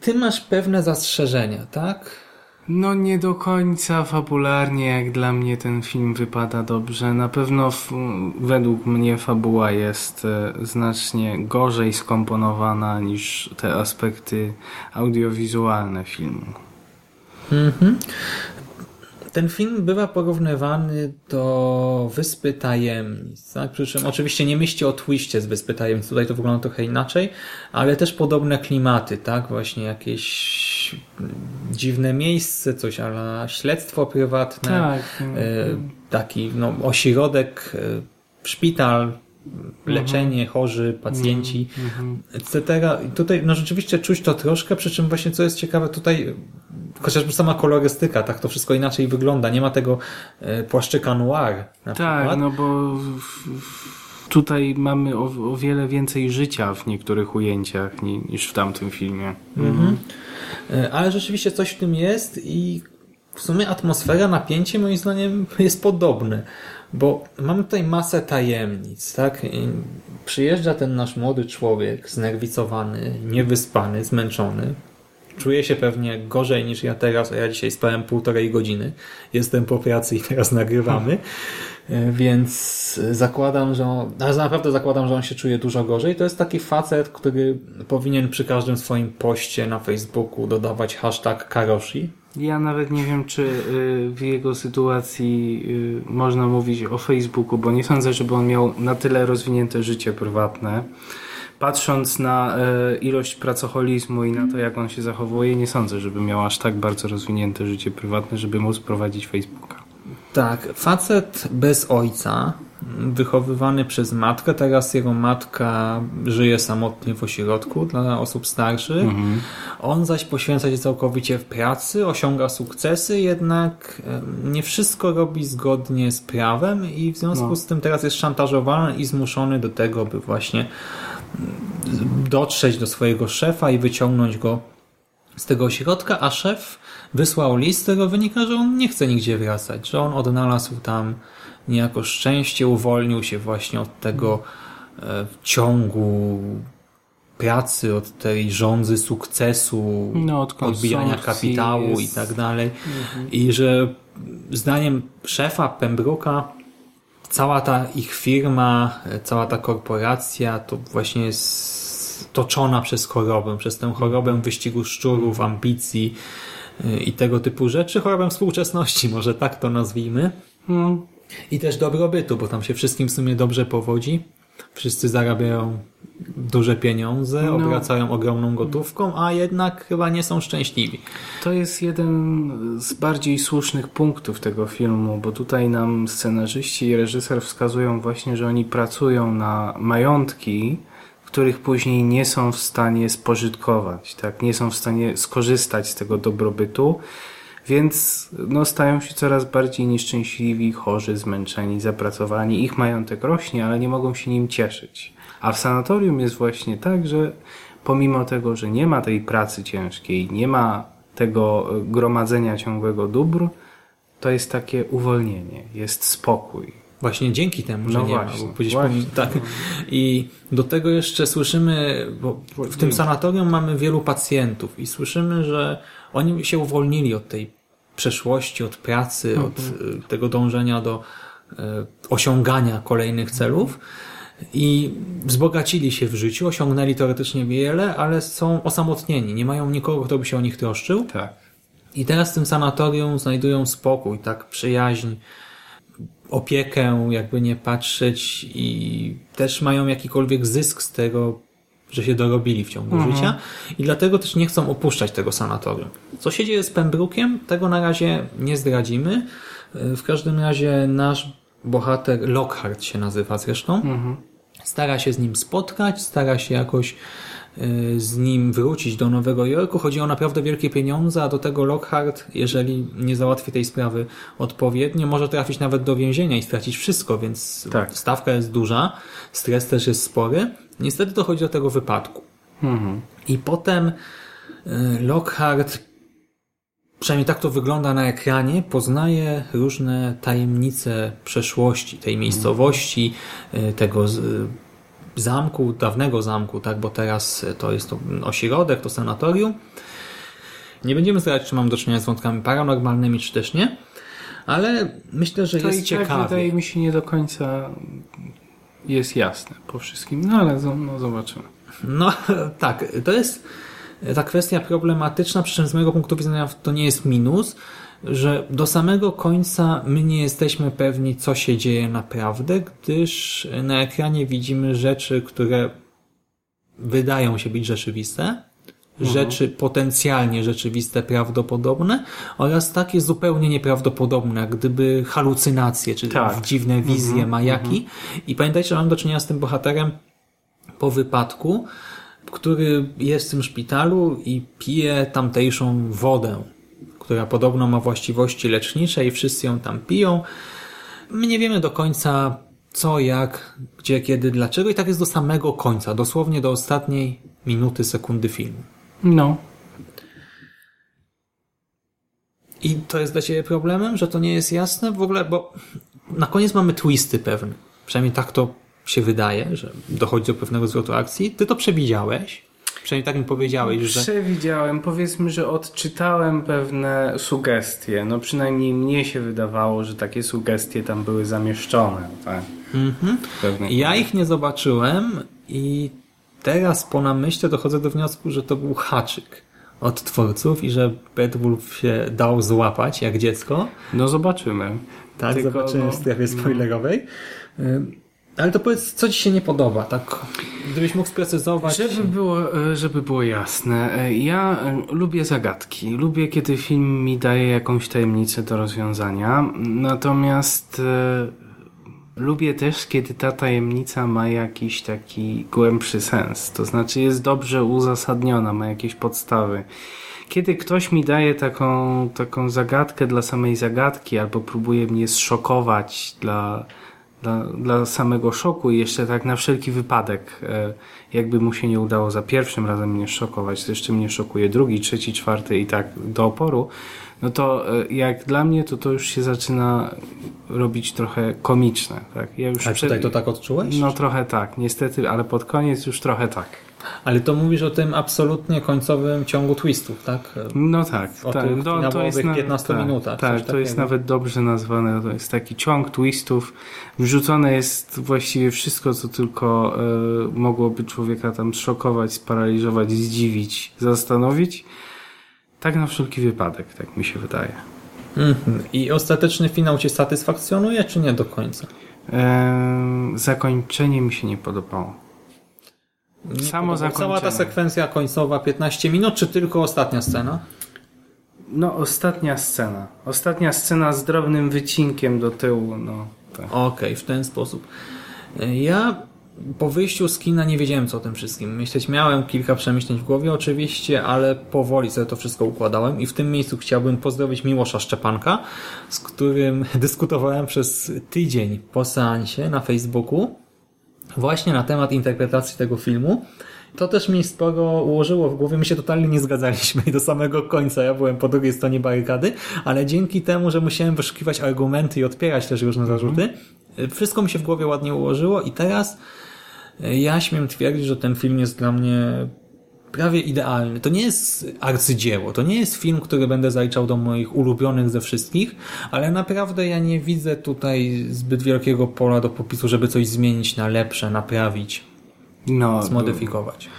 Ty masz pewne zastrzeżenia, tak? No nie do końca fabularnie jak dla mnie ten film wypada dobrze. Na pewno według mnie fabuła jest e, znacznie gorzej skomponowana niż te aspekty audiowizualne filmu. Ten film bywa porównywany do Wyspy Tajemnic, tak? Przy czym oczywiście nie myślcie o twiście z Wyspy Tajemnic, tutaj to wygląda trochę inaczej, ale też podobne klimaty, tak? Właśnie jakieś dziwne miejsce, coś ale śledztwo prywatne, Tak. e, taki no, ośrodek, e, szpital, leczenie, chorzy, pacjenci, etc. I tutaj no rzeczywiście czuć to troszkę, przy czym właśnie co jest ciekawe tutaj, chociażby sama kolorystyka, tak to wszystko inaczej wygląda. Nie ma tego e, płaszczyka noir Tak, przykład. no bo tutaj mamy o, o wiele więcej życia w niektórych ujęciach ni, niż w tamtym filmie. E, Ale rzeczywiście coś w tym jest i w sumie atmosfera, napięcie moim zdaniem jest podobne, bo mamy tutaj masę tajemnic, tak? I przyjeżdża ten nasz młody człowiek, znerwicowany, niewyspany, zmęczony. Czuje się pewnie gorzej niż ja teraz, a ja dzisiaj spałem półtorej godziny. Jestem po pracy i teraz nagrywamy. E, Więc zakładam, że on, ale naprawdę zakładam, że on się czuje dużo gorzej. To jest taki facet, który powinien przy każdym swoim poście na Facebooku dodawać hashtag Karoshi. Ja nawet nie wiem, czy y, w jego sytuacji y, można mówić o Facebooku, bo nie sądzę, żeby on miał na tyle rozwinięte życie prywatne. Patrząc na y, ilość pracoholizmu i na to, jak on się zachowuje, nie sądzę, żeby miał aż tak bardzo rozwinięte życie prywatne, żeby móc prowadzić Facebooka. Tak, facet bez ojca, wychowywany przez matkę. Teraz jego matka żyje samotnie w ośrodku dla osób starszych. On zaś poświęca się całkowicie w pracy, osiąga sukcesy, jednak nie wszystko robi zgodnie z prawem i w związku No. z tym teraz jest szantażowany i zmuszony do tego, by właśnie mm, dotrzeć do swojego szefa i wyciągnąć go z tego ośrodka, a szef wysłał list, z którego wynika, że on nie chce nigdzie wracać, że on odnalazł tam niejako szczęście, uwolnił się właśnie od tego e, ciągu pracy, od tej rządzy sukcesu, No, od odbijania kapitału jest- i tak dalej. I że zdaniem szefa Pembroka cała ta ich firma, e, cała ta korporacja to właśnie jest toczona przez chorobę, przez tę chorobę wyścigu szczurów, ambicji y, i tego typu rzeczy, chorobę współczesności, może tak to nazwijmy. No, I też dobrobytu, bo tam się wszystkim w sumie dobrze powodzi. Wszyscy zarabiają duże pieniądze, No. obracają ogromną gotówką, a jednak chyba nie są szczęśliwi. To jest jeden z bardziej słusznych punktów tego filmu, bo tutaj nam scenarzyści i reżyser wskazują właśnie, że oni pracują na majątki, których później nie są w stanie spożytkować, tak? Nie są w stanie skorzystać z tego dobrobytu, więc no, stają się coraz bardziej nieszczęśliwi, chorzy, zmęczeni, zapracowani. Ich majątek rośnie, ale nie mogą się nim cieszyć. A w sanatorium jest właśnie tak, że pomimo tego, że nie ma tej pracy ciężkiej, nie ma tego e, gromadzenia ciągłego dóbr, to jest takie uwolnienie, jest spokój. Właśnie dzięki temu, że No nie właśnie, ma. Właśnie. tak. I do tego jeszcze słyszymy, bo w tym sanatorium mamy wielu pacjentów i słyszymy, że oni się uwolnili od tej przeszłości, od pracy, od y, tego dążenia do y, osiągania kolejnych celów i wzbogacili się w życiu, osiągnęli teoretycznie wiele, ale są osamotnieni, nie mają nikogo, kto by się o nich troszczył. Tak. I teraz w tym sanatorium znajdują spokój, tak, przyjaźń, opiekę, jakby nie patrzeć i też mają jakikolwiek zysk z tego, że się dorobili w ciągu życia i dlatego też nie chcą opuszczać tego sanatorium. Co się dzieje z Pembrookiem, tego na razie nie zdradzimy. W każdym razie nasz bohater Lockhart się nazywa zresztą. Stara się z nim spotkać, stara się jakoś y, z nim wrócić do Nowego Jorku. Chodzi o naprawdę wielkie pieniądze, a do tego Lockhart, jeżeli nie załatwi tej sprawy odpowiednio, może trafić nawet do więzienia i stracić wszystko, więc Tak. stawka jest duża, stres też jest spory. Niestety dochodzi do tego wypadku. I potem y, Lockhart przynajmniej tak to wygląda na ekranie, poznaje różne tajemnice przeszłości tej miejscowości, y, tego y, zamku, dawnego zamku, tak, bo teraz to jest to ośrodek, to sanatorium. Nie będziemy zdradzać, czy mam do czynienia z wątkami paranormalnymi, czy też nie, ale myślę, że To jest i tak ciekawie. wydaje mi się nie do końca jest jasne po wszystkim, no ale no, zobaczymy. No tak, to jest ta kwestia problematyczna, przy czym z mojego punktu widzenia to nie jest minus, że do samego końca my nie jesteśmy pewni, co się dzieje naprawdę, gdyż na ekranie widzimy rzeczy, które wydają się być rzeczywiste, rzeczy potencjalnie rzeczywiste, prawdopodobne oraz takie zupełnie nieprawdopodobne, jak gdyby halucynacje, czy Tak. dziwne wizje, majaki. I pamiętajcie, że mam do czynienia z tym bohaterem po wypadku, który jest w tym szpitalu i pije tamtejszą wodę, która podobno ma właściwości lecznicze i wszyscy ją tam piją. My nie wiemy do końca co, jak, gdzie, kiedy, dlaczego i tak jest do samego końca, dosłownie do ostatniej minuty, sekundy filmu. No, I to jest dla Ciebie problemem, że to nie jest jasne w ogóle, bo na koniec mamy twisty pewne. Przynajmniej tak to się wydaje, że dochodzi do pewnego zwrotu akcji. Ty to przewidziałeś. Przynajmniej tak mi powiedziałeś, że... przewidziałem, powiedzmy, że odczytałem pewne sugestie, no przynajmniej mnie się wydawało, że takie sugestie tam były zamieszczone, tak. Pewne- Ja ich nie zobaczyłem i teraz po namyśle dochodzę do wniosku, że to był haczyk od twórców i że Bad Wolf się dał złapać jak dziecko. No zobaczymy. Tak, Tylko, zobaczymy no, w strefie spoilerowej. Ym, Ale to powiedz, co Ci się nie podoba, tak? Gdybyś mógł sprecyzować. Żeby było, e, żeby było jasne, e, ja e, lubię zagadki. Lubię, kiedy film mi daje jakąś tajemnicę do rozwiązania. Natomiast lubię też, kiedy ta tajemnica ma jakiś taki głębszy sens. To znaczy jest dobrze uzasadniona, ma jakieś podstawy. Kiedy ktoś mi daje taką, taką zagadkę dla samej zagadki, albo próbuje mnie zszokować dla, dla, dla samego szoku i jeszcze tak na wszelki wypadek, e, jakby mu się nie udało za pierwszym razem mnie szokować, to jeszcze mnie szokuje drugi, trzeci, czwarty i tak do oporu, no to e, jak dla mnie to to już się zaczyna robić trochę komiczne. Tak? Ja już A przed- tutaj to tak odczułeś? No trochę tak, niestety, ale pod koniec już trochę tak. Ale to mówisz o tym absolutnie końcowym ciągu twistów, tak? No tak, O tak. tych No, to jest na, 15 tak, minutach, Tak, to jest nawet dobrze nazwane. To jest taki ciąg twistów. Wrzucone jest właściwie wszystko, co tylko e, mogłoby człowieka tam szokować, sparaliżować, zdziwić, zastanowić. Tak na wszelki wypadek, tak mi się wydaje. Mhm. I ostateczny finał Cię satysfakcjonuje, czy nie do końca? E, zakończenie mi się nie podobało. Samo Cała ta zakończenie. sekwencja końcowa 15 minut, czy tylko ostatnia scena? No, ostatnia scena. Ostatnia scena z drobnym wycinkiem do tyłu. No, tak. Okej, w ten sposób. Ja po wyjściu z kina nie wiedziałem co o tym wszystkim. Myśleć miałem kilka przemyśleń w głowie oczywiście, ale powoli sobie to wszystko układałem i w tym miejscu chciałbym pozdrowić Miłosza Szczepanka, z którym dyskutowałem przez tydzień po seansie na Facebooku właśnie na temat interpretacji tego filmu. To też mi sporo ułożyło w głowie. My się totalnie nie zgadzaliśmy do samego końca. Ja byłem po drugiej stronie barykady, ale dzięki temu, że musiałem wyszukiwać argumenty i odpierać też różne zarzuty, wszystko mi się w głowie ładnie ułożyło i teraz ja śmiem twierdzić, że ten film jest dla mnie prawie idealny. To nie jest arcydzieło, to nie jest film, który będę zaliczał do moich ulubionych ze wszystkich, ale naprawdę ja nie widzę tutaj zbyt wielkiego pola do popisu, żeby coś zmienić na lepsze, naprawić, no zmodyfikować.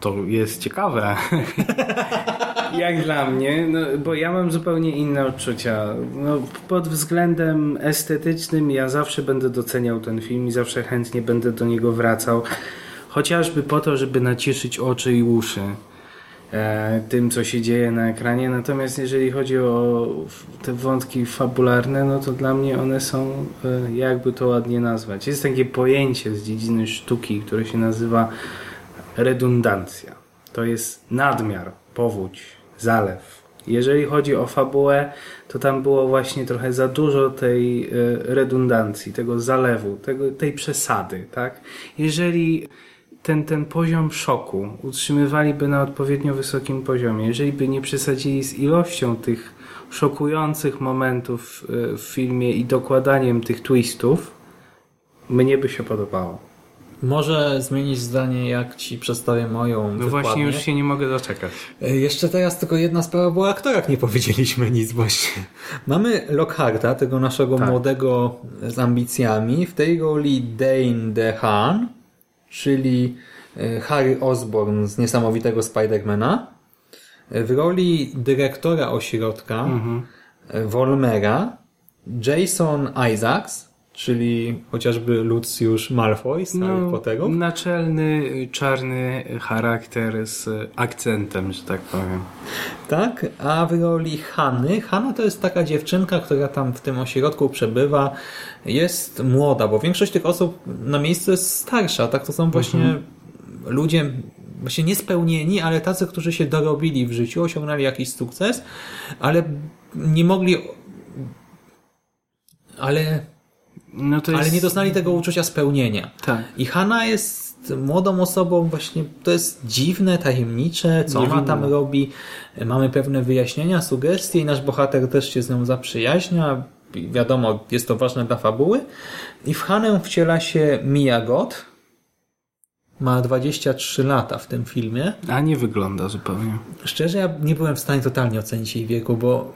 To jest ciekawe. Jak dla mnie, no, bo ja mam zupełnie inne odczucia. No, pod względem estetycznym ja zawsze będę doceniał ten film i zawsze chętnie będę do niego wracał. Chociażby po to, żeby nacieszyć oczy i uszy e, tym, co się dzieje na ekranie. Natomiast jeżeli chodzi o te wątki fabularne, no to dla mnie one są, e, jakby to ładnie nazwać. Jest takie pojęcie z dziedziny sztuki, które się nazywa redundancja. To jest nadmiar, powódź, zalew. Jeżeli chodzi o fabułę, to tam było właśnie trochę za dużo tej e, redundancji, tego zalewu, tego, tej przesady. Tak? Jeżeli ten, ten poziom szoku utrzymywaliby na odpowiednio wysokim poziomie, jeżeli by nie przesadzili z ilością tych szokujących momentów e, w filmie i dokładaniem tych twistów, mnie by się podobało. Może zmienić zdanie, jak ci przedstawię moją No wykładnię. właśnie już się nie mogę doczekać. E, Jeszcze teraz tylko jedna sprawa, bo o aktorach nie powiedzieliśmy nic właśnie. Mamy Lockharta, tego naszego Tak. młodego z ambicjami. W tej roli Dane DeHaan, czyli e, Harry Osborn z niesamowitego Spidermana. E, W roli dyrektora ośrodka e, Volmera Jason Isaacs, czyli chociażby Lucius Malfoy z Harry Potterów. naczelny, czarny charakter z akcentem, że tak powiem. Tak, a w roli Hany, Hanna to jest taka dziewczynka, która tam w tym ośrodku przebywa, jest młoda, bo większość tych osób na miejscu jest starsza, tak to są właśnie ludzie właśnie niespełnieni, ale tacy, którzy się dorobili w życiu, osiągnęli jakiś sukces, ale nie mogli ale, No jest... ale nie doznali tego uczucia spełnienia. Tak. I Hanna jest młodą osobą, właśnie to jest dziwne, tajemnicze, co ona tam robi. Mamy pewne wyjaśnienia, sugestie i nasz bohater też się z nią zaprzyjaźnia. Wiadomo, jest to ważne dla fabuły. I w Hanę wciela się Mia Goth. Ma 23 lata w tym filmie. A nie wygląda zupełnie. Szczerze, ja nie byłem w stanie totalnie ocenić jej wieku, bo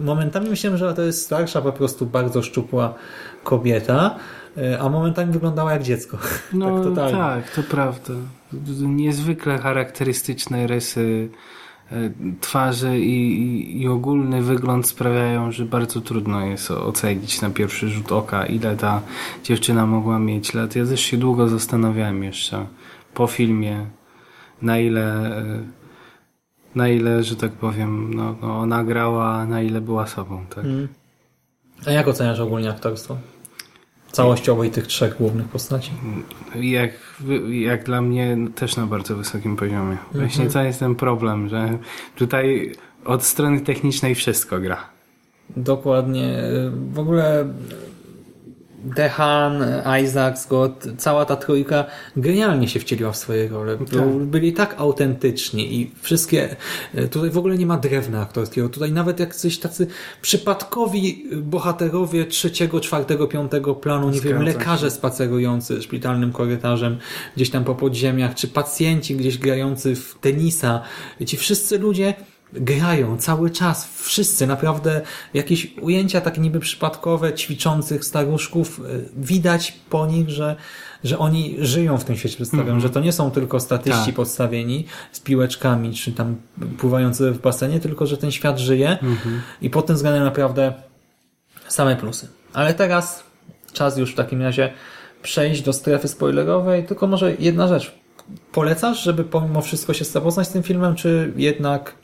momentami myślałem, że to jest starsza, po prostu bardzo szczupła kobieta, e, a momentami wyglądała jak dziecko. No tak totalnie. tak, to prawda. Niezwykle charakterystyczne rysy e, twarzy i, i, i ogólny wygląd sprawiają, że bardzo trudno jest ocenić na pierwszy rzut oka, ile ta dziewczyna mogła mieć lat. Ja też się długo zastanawiałem jeszcze po filmie, na ile, e, na ile, że tak powiem, no, no, ona grała, na ile była sobą. Tak? A jak oceniasz ogólnie aktorstwo? Całościowo i tych trzech głównych postaci. Jak, jak dla mnie też na bardzo wysokim poziomie. Właśnie to jest ten problem, że tutaj od strony technicznej wszystko gra. Dokładnie. W ogóle Dehan, Isaac, Scott, cała ta trójka genialnie się wcieliła w swoje role. Byli tak autentyczni i wszystkie, tutaj w ogóle nie ma drewna aktorskiego. Tutaj nawet jak coś tacy przypadkowi bohaterowie trzeciego, czwartego, piątego planu, nie wiem, lekarze spacerujący szpitalnym korytarzem gdzieś tam po podziemiach, czy pacjenci gdzieś grający w tenisa. Ci wszyscy ludzie grają cały czas, wszyscy, naprawdę jakieś ujęcia takie niby przypadkowe, ćwiczących staruszków, y, widać po nich, że, że oni żyją w tym świecie przedstawiają, że to nie są tylko statyści Tak. podstawieni z piłeczkami, czy tam pływający w basenie, tylko że ten świat żyje i pod tym względem naprawdę same plusy. Ale teraz czas już w takim razie przejść do strefy spoilerowej, tylko może jedna rzecz. Polecasz, żeby pomimo wszystko się zapoznać z tym filmem, czy jednak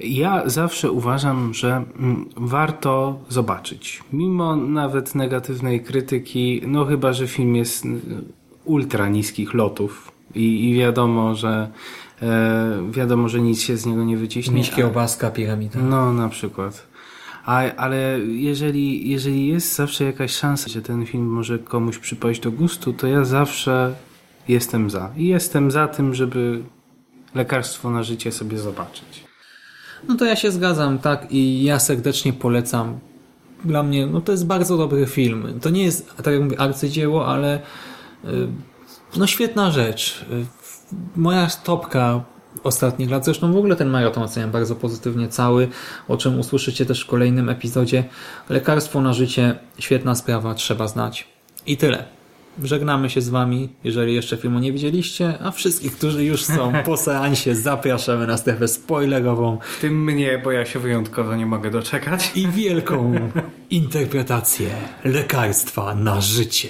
Ja zawsze uważam, że mm, warto zobaczyć. Mimo nawet negatywnej krytyki, no chyba, że film jest ultra niskich lotów i, i wiadomo, że e, wiadomo, że nic się z niego nie wyciśnie. miś kiełbaska, piramida? No, na przykład. A, ale jeżeli, jeżeli jest zawsze jakaś szansa, że ten film może komuś przypaść do gustu, to ja zawsze jestem za. I jestem za tym, żeby lekarstwo na życie sobie zobaczyć. No to ja się zgadzam, tak, i ja serdecznie polecam. Dla mnie, no to jest bardzo dobry film. To nie jest, tak jak mówię, arcydzieło, ale y, no świetna rzecz. Y, Moja topka ostatnich lat, zresztą w ogóle ten maraton oceniam bardzo pozytywnie cały, o czym usłyszycie też w kolejnym epizodzie. Lekarstwo na życie, świetna sprawa, trzeba znać. I tyle. Żegnamy się z Wami, jeżeli jeszcze filmu nie widzieliście, a wszystkich, którzy już są po seansie, zapraszamy na strefę spoilerową W tym mnie, bo ja się wyjątkowo nie mogę doczekać. i wielką interpretację lekarstwa na życie.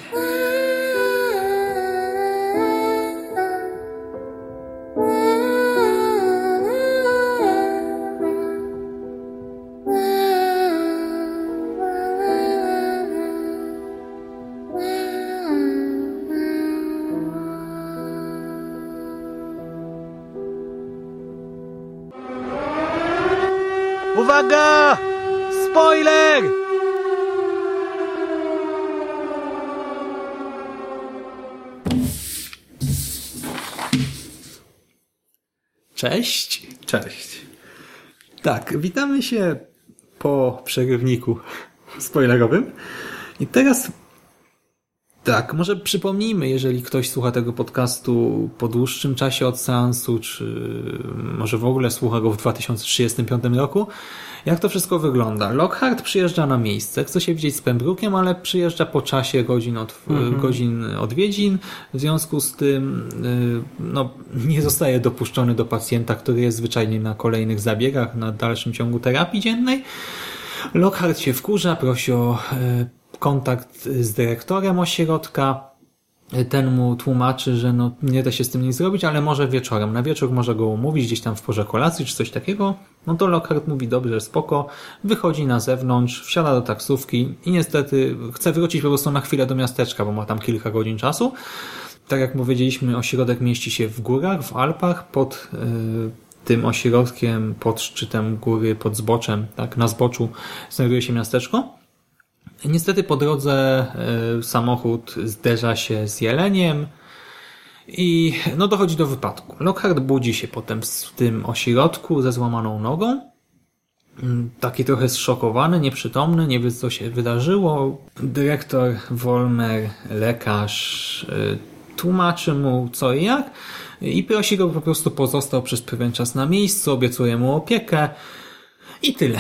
Cześć. Cześć. Tak, witamy się po przerywniku spoilerowym. I teraz tak, może przypomnijmy, jeżeli ktoś słucha tego podcastu po dłuższym czasie od seansu, czy może w ogóle słucha go w 2035 roku, jak to wszystko wygląda. Lockhart przyjeżdża na miejsce, chce się widzieć z Pembrookiem, ale przyjeżdża po czasie godzin, od, godzin odwiedzin. W związku z tym y, no, nie zostaje dopuszczony do pacjenta, który jest zwyczajnie na kolejnych zabiegach, na dalszym ciągu terapii dziennej. Lockhart się wkurza, prosi o e, kontakt z dyrektorem ośrodka. Ten mu tłumaczy, że no, nie da się z tym nic zrobić, ale może wieczorem. Na wieczór może go umówić gdzieś tam w porze kolacji czy coś takiego. No to Lockhart mówi dobrze, spoko. Wychodzi na zewnątrz, wsiada do taksówki i niestety chce wrócić po prostu na chwilę do miasteczka, bo ma tam kilka godzin czasu. Tak jak powiedzieliśmy, ośrodek mieści się w górach, w Alpach, pod e, tym ośrodkiem, pod szczytem góry, pod zboczem, tak, na zboczu znajduje się miasteczko. Niestety po drodze y, samochód zderza się z jeleniem i no dochodzi do wypadku. Lockhart budzi się potem w tym ośrodku ze złamaną nogą. Mm, Taki trochę zszokowany, nieprzytomny, nie wie co się wydarzyło. Dyrektor Wolmer, lekarz, y, tłumaczy mu co i jak i prosi go, po prostu pozostał przez pewien czas na miejscu, obiecuje mu opiekę i tyle.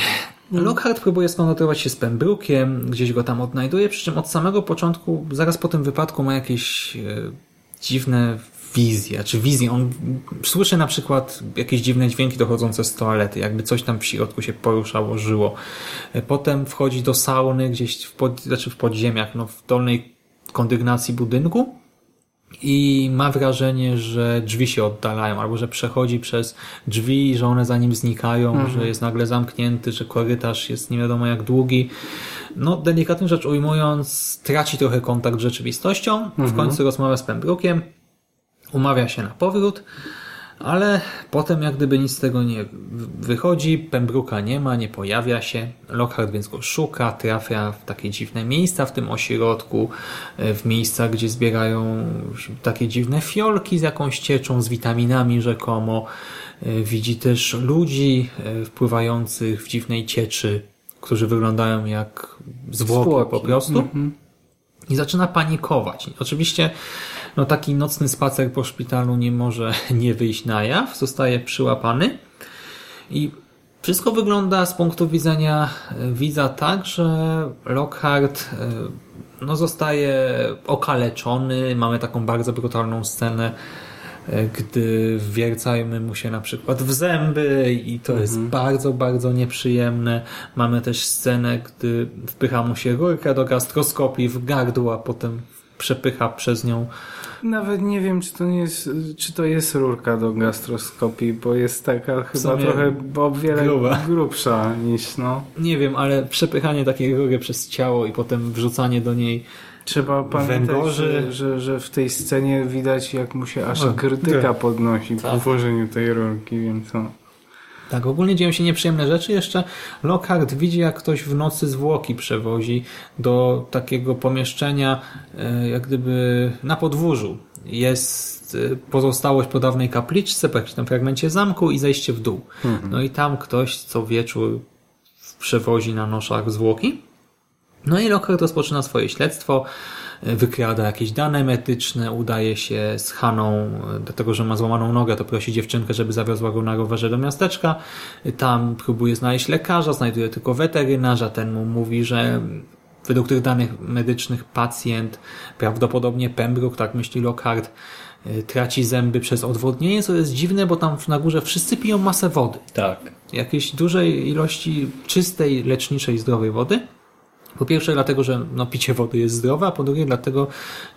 Lockhart próbuje skontaktować się z Pembrookiem, gdzieś go tam odnajduje, przy czym od samego początku, zaraz po tym wypadku ma jakieś e, dziwne wizje, czy wizje. On słyszy na przykład jakieś dziwne dźwięki dochodzące z toalety, jakby coś tam w środku się poruszało, żyło. E, Potem wchodzi do sauny gdzieś w, pod, znaczy w podziemiach, no w dolnej kondygnacji budynku i ma wrażenie, że drzwi się oddalają, albo że przechodzi przez drzwi, że one za nim znikają, że jest nagle zamknięty, że korytarz jest nie wiadomo jak długi. No, delikatnie rzecz ujmując, traci trochę kontakt z rzeczywistością. W końcu rozmawia z Pembrookiem, umawia się na powrót, ale potem jak gdyby nic z tego nie wychodzi, Pembrooka nie ma, nie pojawia się, Lockhart więc go szuka, trafia w takie dziwne miejsca w tym ośrodku, e, w miejsca, gdzie zbierają takie dziwne fiolki z jakąś cieczą, z witaminami rzekomo, E, widzi też ludzi e, wpływających w dziwnej cieczy, którzy wyglądają jak zwłoki, Zwłoki. po prostu i zaczyna panikować. Oczywiście no, taki nocny spacer po szpitalu nie może nie wyjść na jaw, zostaje przyłapany i wszystko wygląda z punktu widzenia e, widza tak, że Lockhart e, no, zostaje okaleczony. Mamy taką bardzo brutalną scenę, e, gdy wwiercajmy mu się na przykład w zęby i to jest bardzo, bardzo nieprzyjemne. Mamy też scenę, gdy wpycha mu się rurkę do gastroskopii w gardło, a potem przepycha przez nią Nawet nie wiem, czy to nie jest, czy to jest rurka do gastroskopii, bo jest taka chyba trochę o wiele gruba. grubsza niż no. Nie wiem, ale przepychanie takiej rury przez ciało i potem wrzucanie do niej. Trzeba pamiętać, że, że, że w tej scenie widać jak mu się aż krytyka tak. podnosi Tak. po włożeniu tej rurki, więc no. Tak, ogólnie dzieją się nieprzyjemne rzeczy. Jeszcze Lockhart widzi, jak ktoś w nocy zwłoki przewozi do takiego pomieszczenia, e, jak gdyby na podwórzu. Jest e, pozostałość po dawnej kapliczce, po jakimś tam fragmencie zamku i zejście w dół. No i tam ktoś co wieczór przewozi na noszach zwłoki. No i Lockhart rozpoczyna swoje śledztwo, wykrada jakieś dane medyczne, udaje się z Haną, e, dlatego że ma złamaną nogę, to prosi dziewczynkę, żeby zawiozła go na rowerze do miasteczka. E, Tam próbuje znaleźć lekarza, znajduje tylko weterynarza, ten mu mówi, że według tych danych medycznych pacjent, prawdopodobnie Pembroke, tak myśli Lockhart, e, traci zęby przez odwodnienie, co jest dziwne, bo tam na górze wszyscy piją masę wody Tak. jakiejś dużej ilości czystej, leczniczej, zdrowej wody. Po pierwsze dlatego, że no, picie wody jest zdrowe, a po drugie dlatego,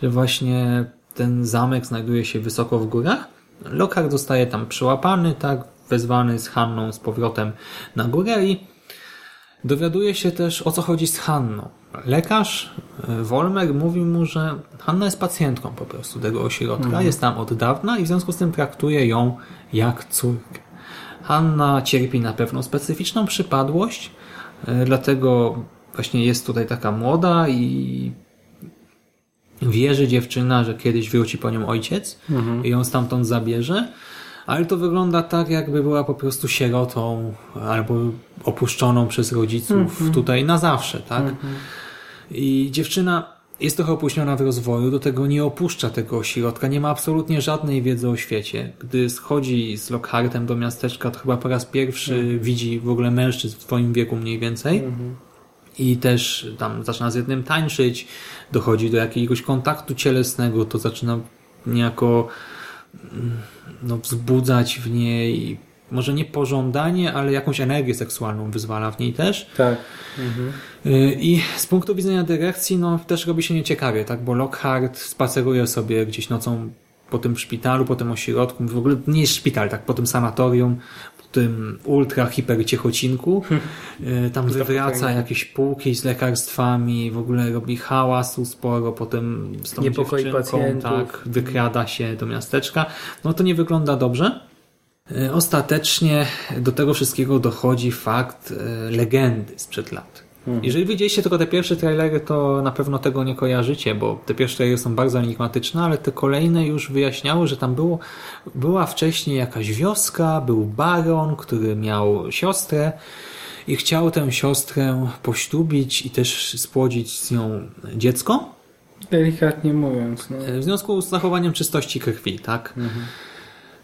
że właśnie ten zamek znajduje się wysoko w górach. Lockhart zostaje tam przyłapany, tak, wezwany z Hanną z powrotem na górę i dowiaduje się też o co chodzi z Hanną. Lekarz e, Wolmer mówi mu, że Hanna jest pacjentką po prostu tego ośrodka, jest tam od dawna i w związku z tym traktuje ją jak córkę. Hanna cierpi na pewną specyficzną przypadłość, e, dlatego właśnie jest tutaj taka młoda i wierzy dziewczyna, że kiedyś wróci po nią ojciec i ją stamtąd zabierze. Ale to wygląda tak, jakby była po prostu sierotą albo opuszczoną przez rodziców tutaj na zawsze, tak? I dziewczyna jest trochę opóźniona w rozwoju, do tego nie opuszcza tego ośrodka, nie ma absolutnie żadnej wiedzy o świecie. Gdy schodzi z Lockhartem do miasteczka, to chyba po raz pierwszy widzi w ogóle mężczyzn w twoim wieku mniej więcej. I też tam zaczyna z jednym tańczyć, dochodzi do jakiegoś kontaktu cielesnego, to zaczyna niejako mm, no, wzbudzać w niej może nie pożądanie, ale jakąś energię seksualną wyzwala w niej też. Tak. Y, I z punktu widzenia dyrekcji, no też robi się nieciekawie, tak? Bo Lockhart spaceruje sobie gdzieś nocą po tym szpitalu, po tym ośrodku, w ogóle nie jest szpital, tak? Po tym sanatorium, tym ultra hiper ciechocinku. Y, Tam wywraca jakieś półki z lekarstwami, w ogóle robi hałasu sporo, potem z tą Niepokoi pacjentów. tak, wykrada się do miasteczka. No to nie wygląda dobrze. Y, Ostatecznie do tego wszystkiego dochodzi fakt y, legendy sprzed lat. Jeżeli widzieliście tylko te pierwsze trailery, to na pewno tego nie kojarzycie, bo te pierwsze trailery są bardzo enigmatyczne, ale te kolejne już wyjaśniały, że tam było, była wcześniej jakaś wioska, był baron, który miał siostrę i chciał tę siostrę poślubić i też spłodzić z nią dziecko. Delikatnie mówiąc. No. W związku z zachowaniem czystości krwi, tak?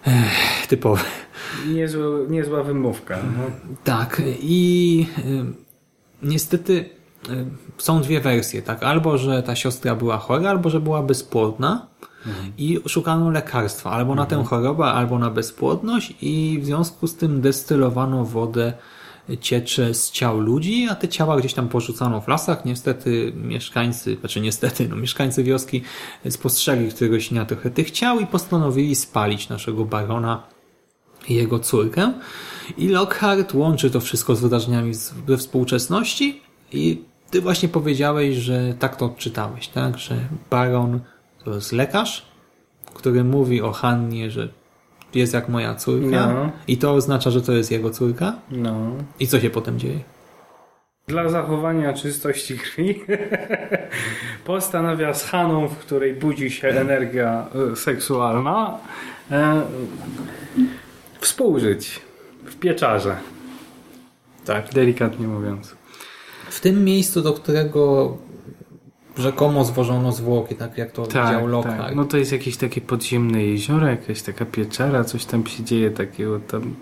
Ech, typowe. Niezły, niezła wymówka. No. Tak, i y, niestety y, są dwie wersje, tak? Albo, że ta siostra była chora, albo, że była bezpłodna i szukano lekarstwa albo na tę chorobę, albo na bezpłodność i w związku z tym destylowano wodę ciecze z ciał ludzi, a te ciała gdzieś tam porzucano w lasach. Niestety mieszkańcy, znaczy niestety, no mieszkańcy wioski spostrzegli któregoś dnia trochę tych ciał i postanowili spalić naszego barona i jego córkę. I Lockhart łączy to wszystko z wydarzeniami ze współczesności i ty właśnie powiedziałeś, że tak to odczytałeś, tak? Że baron to jest lekarz, który mówi o Hannie, że jest jak moja córka No. i to oznacza, że to jest jego córka. no. I co się potem dzieje? Dla zachowania czystości krwi postanawia z Haną, w której budzi się energia e, seksualna, e, współżyć w pieczarze. Tak. Delikatnie mówiąc. W tym miejscu, do którego rzekomo zwożono zwłoki, tak jak to widział Lockhart. tak. No to jest jakieś takie podziemne jezioro, jakaś taka pieczara, coś tam się dzieje takiego tam.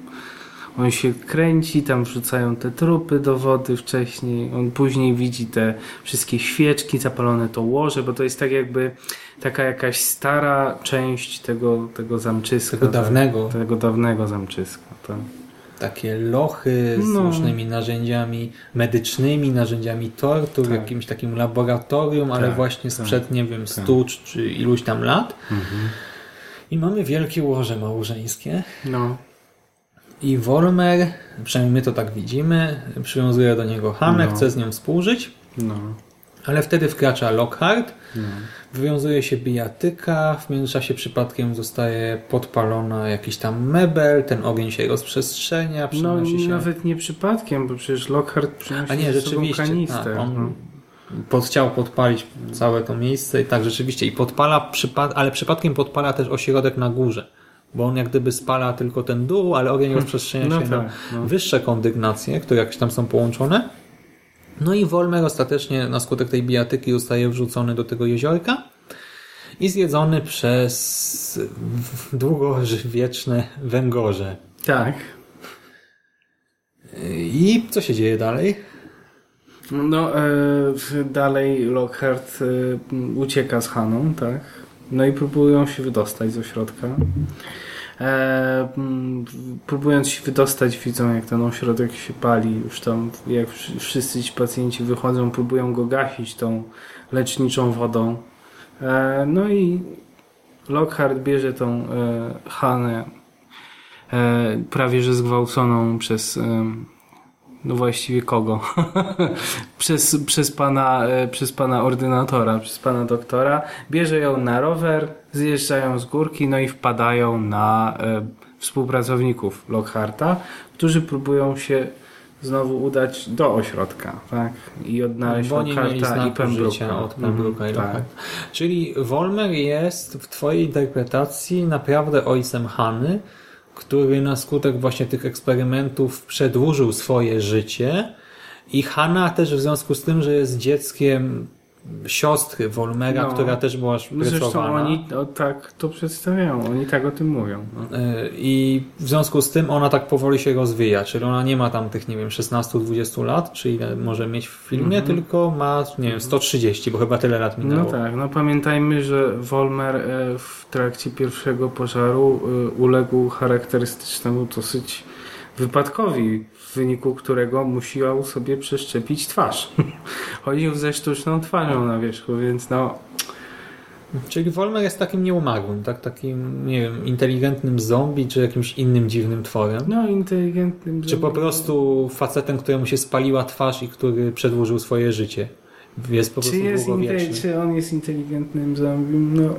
On się kręci, tam wrzucają te trupy do wody wcześniej. On później widzi te wszystkie świeczki, zapalone to łoże, bo to jest tak jakby taka jakaś stara część tego, tego zamczyska. Tego tak? dawnego. Tego dawnego zamczyska. Tak. Takie lochy z No. różnymi narzędziami medycznymi, narzędziami tortur, Tak. jakimś takim laboratorium, ale Tak, właśnie tak, sprzed, nie wiem, stu czy iluś tam lat. I mamy wielkie łoże małżeńskie. No. I Wolmer, przynajmniej my to tak widzimy, przywiązuje do niego Hanę, No. chce z nią współżyć, No. ale wtedy wkracza Lockhart, wywiązuje się bijatyka, w międzyczasie przypadkiem zostaje podpalona jakiś tam mebel, ten ogień się rozprzestrzenia, No, przynosi się... nawet nie przypadkiem, bo przecież Lockhart przynosi A nie, rzeczywiście. kanister. Tak, on no. pod, chciał podpalić całe to miejsce i tak rzeczywiście. I podpala, przypad, ale przypadkiem podpala też ośrodek na górze. Bo on jak gdyby spala tylko ten dół, ale ogień rozprzestrzenia No się tak, na no. wyższe kondygnacje, które jakieś tam są połączone. No i Wolmer ostatecznie na skutek tej bijatyki zostaje wrzucony do tego jeziorka i zjedzony przez długowieczne węgorze. Tak. I co się dzieje dalej? No, e, dalej Lockhart e, ucieka z Haną, tak? No i próbują się wydostać z ośrodka. E, próbując się wydostać, widzą jak ten ośrodek się pali. Już tam, jak wsz- wszyscy ci pacjenci wychodzą, próbują go gasić tą leczniczą wodą. E, no i Lockhart bierze tą e, Hanę, e, prawie że zgwałconą przez. No właściwie kogo? przez, przez, pana, e, przez pana ordynatora, przez pana doktora. Bierze ją na rower, zjeżdżają z górki, no i wpadają na e, współpracowników Lockharta, którzy próbują się znowu udać do ośrodka, tak? I odnaleźć Bo Lockharta i Pembrooka. od Pembrooka i Mhm, Lockhart. Czyli Wolmer jest w twojej interpretacji naprawdę ojcem Hany, który na skutek właśnie tych eksperymentów przedłużył swoje życie. I Hanna też w związku z tym, że jest dzieckiem siostry Wolmera, No. która też była Zresztą szprycowana. oni o, tak to przedstawiają, oni tak o tym mówią. No. I w związku z tym ona tak powoli się rozwija, czyli ona nie ma tam tych, nie wiem, 16-20 lat, czy ile może mieć w filmie, tylko ma, nie wiem, 130, bo chyba tyle lat minęło. no tak, no pamiętajmy, że Wolmer e, w trakcie pierwszego pożaru e, uległ charakterystycznemu dosyć wypadkowi, wyniku którego musiał sobie przeszczepić twarz. Chodził ze sztuczną twarzą na wierzchu, więc no Czyli Wolmer jest takim nieumarłym, tak? Takim, nie wiem, inteligentnym zombie, czy jakimś innym dziwnym tworem. no inteligentnym. Czy po prostu facetem, któremu się spaliła twarz i który przedłużył swoje życie. Jest po Czy, prostu jest długowieczny. inte- czy on jest inteligentnym zombie? No.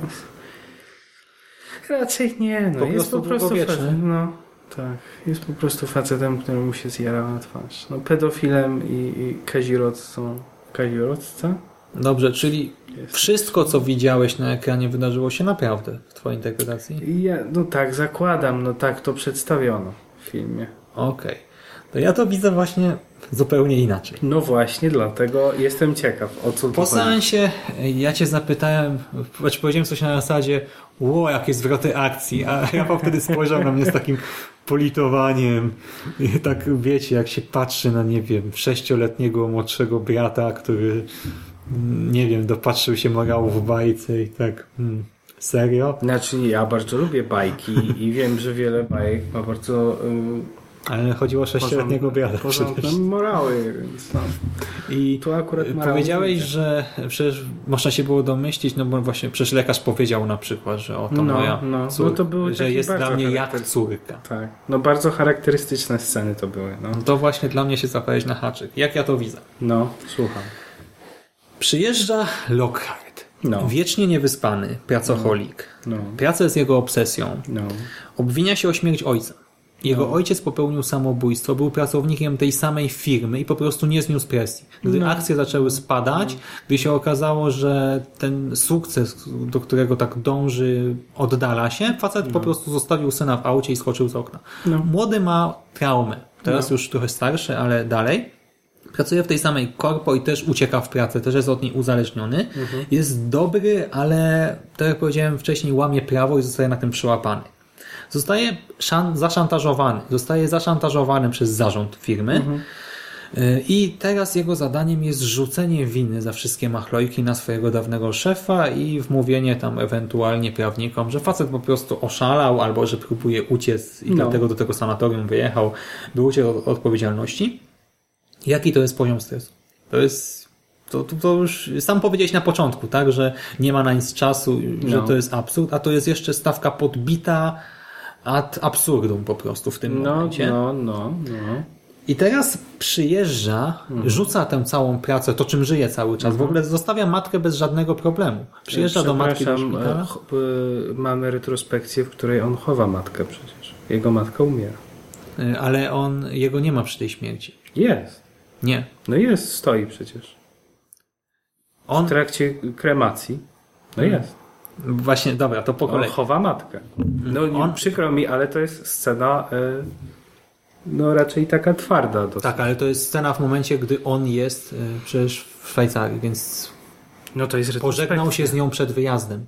Raczej nie, no. Po jest po prostu długowieczny. no. Tak, jest po prostu facetem, któremu się zjarała twarz. No pedofilem i, i kazirodcą. Kazirodca? Dobrze, czyli Jest. wszystko, co widziałeś na ekranie wydarzyło się naprawdę w twojej interpretacji? Ja, no tak, zakładam, no tak to przedstawiono w filmie. Okej. To ja to widzę właśnie zupełnie inaczej. No właśnie, dlatego jestem ciekaw, o co Po seansie ja cię zapytałem, znaczy powiedziałem coś na zasadzie ło, jakie zwroty akcji, a Rafał wtedy spojrzał na mnie z takim politowaniem tak wiecie, jak się patrzy na, nie wiem, sześcioletniego młodszego brata, który mm, nie wiem, dopatrzył się morału w bajce i tak hmm, serio? Znaczy, ja bardzo lubię bajki i wiem, że wiele bajek ma bardzo y, Ale chodziło o sześcioletniego brata porządne przecież. morały, więc no. I Tu akurat y, powiedziałeś, widzę. że przecież można się było domyślić, no bo właśnie przecież lekarz powiedział na przykład, że oto No, moja no. córka, No to były że jest dla mnie jak córka. Tak. No bardzo charakterystyczne sceny to były, no. No to właśnie dla mnie się zapałeś na haczyk. Jak ja to widzę? No, słucham. Przyjeżdża Lockhart. No. Wiecznie niewyspany, pracocholik. No, Praca jest jego obsesją. no. Obwinia się o śmierć ojca. Jego ojciec popełnił samobójstwo, był pracownikiem tej samej firmy i po prostu nie zniósł presji. Gdy akcje zaczęły spadać, gdy się okazało, że ten sukces, do którego tak dąży, oddala się, facet po prostu zostawił syna w aucie i skoczył z okna. Młody ma traumę. Teraz już trochę starszy, ale dalej. Pracuje w tej samej korpo i też ucieka w pracę, też jest od niej uzależniony. Jest dobry, ale tak jak powiedziałem wcześniej, łamie prawo i zostaje na tym przyłapany. Zostaje szan- zaszantażowany. Zostaje zaszantażowany przez zarząd firmy. Y, I teraz jego zadaniem jest rzucenie winy za wszystkie machlojki na swojego dawnego szefa i wmówienie tam ewentualnie prawnikom, że facet po prostu oszalał albo że próbuje uciec i No. dlatego do tego sanatorium wyjechał, by uciec od odpowiedzialności. Jaki to jest poziom stresu? To jest. To, to, to już sam powiedziałeś na początku, tak, że nie ma na nic czasu, że No. to jest absurd, a to jest jeszcze stawka podbita ad absurdum po prostu w tym No, momencie. no, no, no. I teraz przyjeżdża, Mhm. rzuca tę całą pracę, to czym żyje cały czas. W ogóle zostawia matkę bez żadnego problemu. Przyjeżdża do matki do Przepraszam, szpitala. e, e, mamy retrospekcję, w której on chowa matkę przecież. Jego matka umiera. y, Ale on, jego nie ma przy tej śmierci. Jest. Nie. No jest, stoi przecież. On, W trakcie kremacji. No jest. Właśnie, dobra, to po On kolei. chowa matkę. No On- przykro mi, ale to jest scena e, no raczej taka twarda. Dosyć. Tak, ale to jest scena w momencie, gdy on jest y, przecież w Szwajcarii, więc No to jest pożegnał się z nią przed wyjazdem.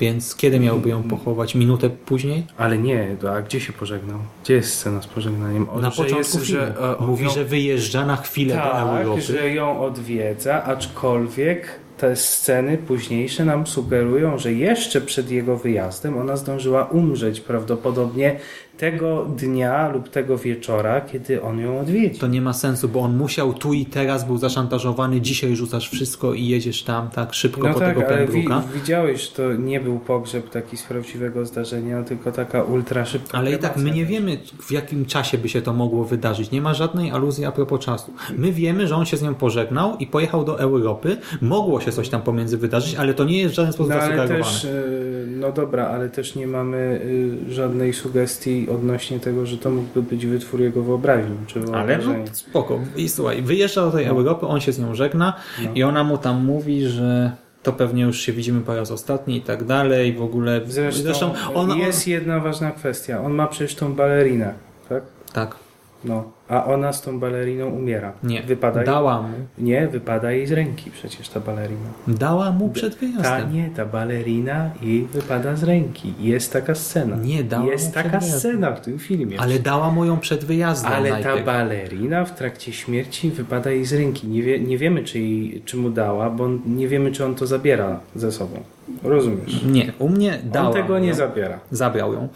Więc kiedy miałby ją pochować? Minutę później? Ale nie, to- a gdzie się pożegnał? Gdzie jest scena z pożegnaniem? On, Na że początku jest, filmu. że, e, on Mówi, ją- że wyjeżdża na chwilę do Tak, Europy. że ją odwiedza, aczkolwiek te sceny późniejsze nam sugerują, że jeszcze przed jego wyjazdem ona zdążyła umrzeć prawdopodobnie tego dnia lub tego wieczora, kiedy on ją odwiedzi. To nie ma sensu, bo on musiał tu i teraz, był zaszantażowany, dzisiaj rzucasz wszystko i jedziesz tam tak szybko No po tak, tego ale wi- widziałeś, to nie był pogrzeb taki z prawdziwego zdarzenia, tylko taka ultra szybka Ale i tak my nie wiemy, w jakim czasie by się to mogło wydarzyć. Nie ma żadnej aluzji a propos czasu. My wiemy, że on się z nią pożegnał i pojechał do Europy. Mogło się coś tam pomiędzy wydarzyć, ale to nie jest w żaden sposób No ale też, y, no dobra, ale też nie mamy y, żadnej sugestii odnośnie tego, że to mógłby być wytwór jego wyobraźni, czy Ale no, spoko. I słuchaj, wyjeżdża do tej Europy, on się z nią żegna No. i ona mu tam mówi, że to pewnie już się widzimy po raz ostatni i tak dalej, w ogóle. Zresztą, on, jest jedna ważna kwestia. On ma przecież tą balerinę, tak? Tak, No. A ona z tą baleriną umiera. nie. Wypada jej... Dała mu. Nie, wypada jej z ręki przecież ta balerina. Dała mu przed Ta wyjazdem. nie, ta balerina jej wypada z ręki. Jest taka scena. Nie, dała Jest taka wyjazdem. scena w tym filmie. Ale dała mu ją przed wyjazdem Ale ta balerina w trakcie śmierci wypada jej z ręki. Nie, wie, nie wiemy, czy, jej, czy mu dała, bo nie wiemy, czy on to zabiera ze sobą. Rozumiesz? Nie, u mnie dała On tego nie ją. zabiera. Zabrał ją,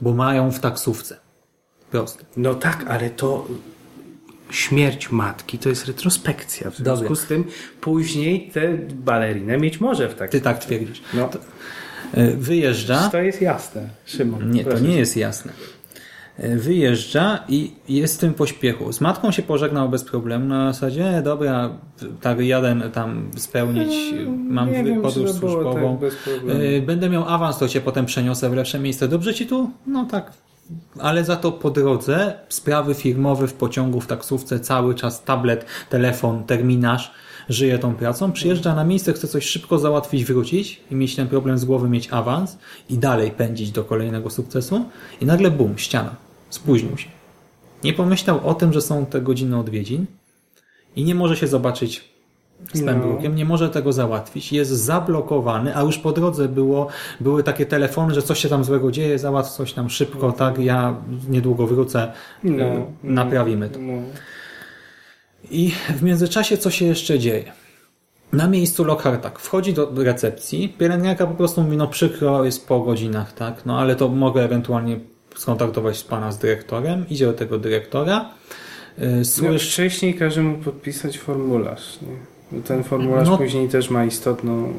bo mają w taksówce. Proste. No tak, ale to śmierć matki to jest retrospekcja. W związku Dobra. z tym później tę balerinę mieć może w takim. Ty tak twierdzisz. No, E, Wyjeżdża. to jest jasne, Szymon. Nie, to nie jest jasne. E, Wyjeżdża i jest w tym pośpiechu. Z matką się pożegnał bez problemu na zasadzie, e, dobra, tak jadę tam spełnić, mam No, nie wiem, podróż to służbową. tak. E, Będę miał awans, to cię potem przeniosę w lepsze miejsce. Dobrze ci tu? No tak. Ale za to po drodze sprawy firmowe w pociągu, w taksówce, cały czas tablet, telefon, terminarz, żyje tą pracą, przyjeżdża na miejsce, chce coś szybko załatwić, wrócić i mieć ten problem z głowy, mieć awans i dalej pędzić do kolejnego sukcesu i nagle bum, ściana. Spóźnił się. Nie pomyślał o tym, że są te godziny odwiedzin i nie może się zobaczyć z No. Pembroke'em, nie może tego załatwić, jest zablokowany, a już po drodze było, były takie telefony, że coś się tam złego dzieje, załatw coś tam szybko, tak, ja niedługo wrócę, No, e, naprawimy to. No. I w międzyczasie co się jeszcze dzieje? Na miejscu Lockhart tak, wchodzi do recepcji, pielęgniarka po prostu mówi, no przykro, jest po godzinach, tak, no ale to mogę ewentualnie skontaktować z pana z dyrektorem, idzie do tego dyrektora, yy, No, słyszy, wcześniej każe mu podpisać formularz. Nie? Ten formularz No. później też ma istotną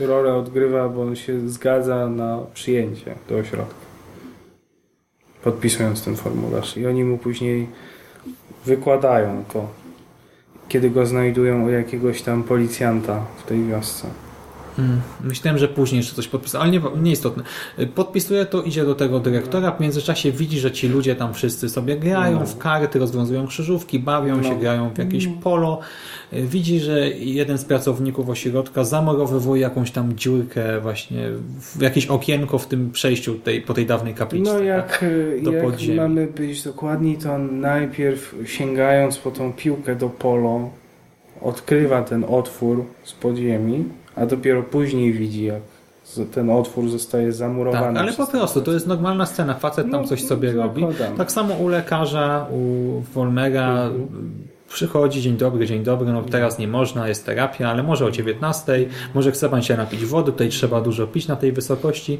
y, rolę odgrywa, bo on się zgadza na przyjęcie do ośrodka. Podpisując ten formularz. I oni mu później wykładają to, kiedy go znajdują u jakiegoś tam policjanta w tej wiosce. Mm, Myślałem, że później jeszcze coś podpisał, ale nie, nieistotne. Podpisuje to, idzie do tego dyrektora, w międzyczasie widzi, że ci ludzie tam wszyscy sobie grają w karty, rozwiązują krzyżówki, bawią się, grają w jakieś polo. Widzi, że jeden z pracowników ośrodka zamorowywuje jakąś tam dziurkę właśnie, w jakieś okienko w tym przejściu tej, po tej dawnej kapliczce. No tak? jak, y, do jak podziemi. mamy być dokładni, to najpierw sięgając po tą piłkę do polo odkrywa ten otwór z podziemi, a dopiero później widzi jak ten otwór zostaje zamurowany. Tak, ale po prostu, to jest normalna scena. Facet tam No, coś sobie robi. Tak samo u lekarza, u Wolmera przychodzi, dzień dobry, dzień dobry, no teraz nie można, jest terapia, ale może o 19, może chce pan się napić wody, tutaj trzeba dużo pić na tej wysokości.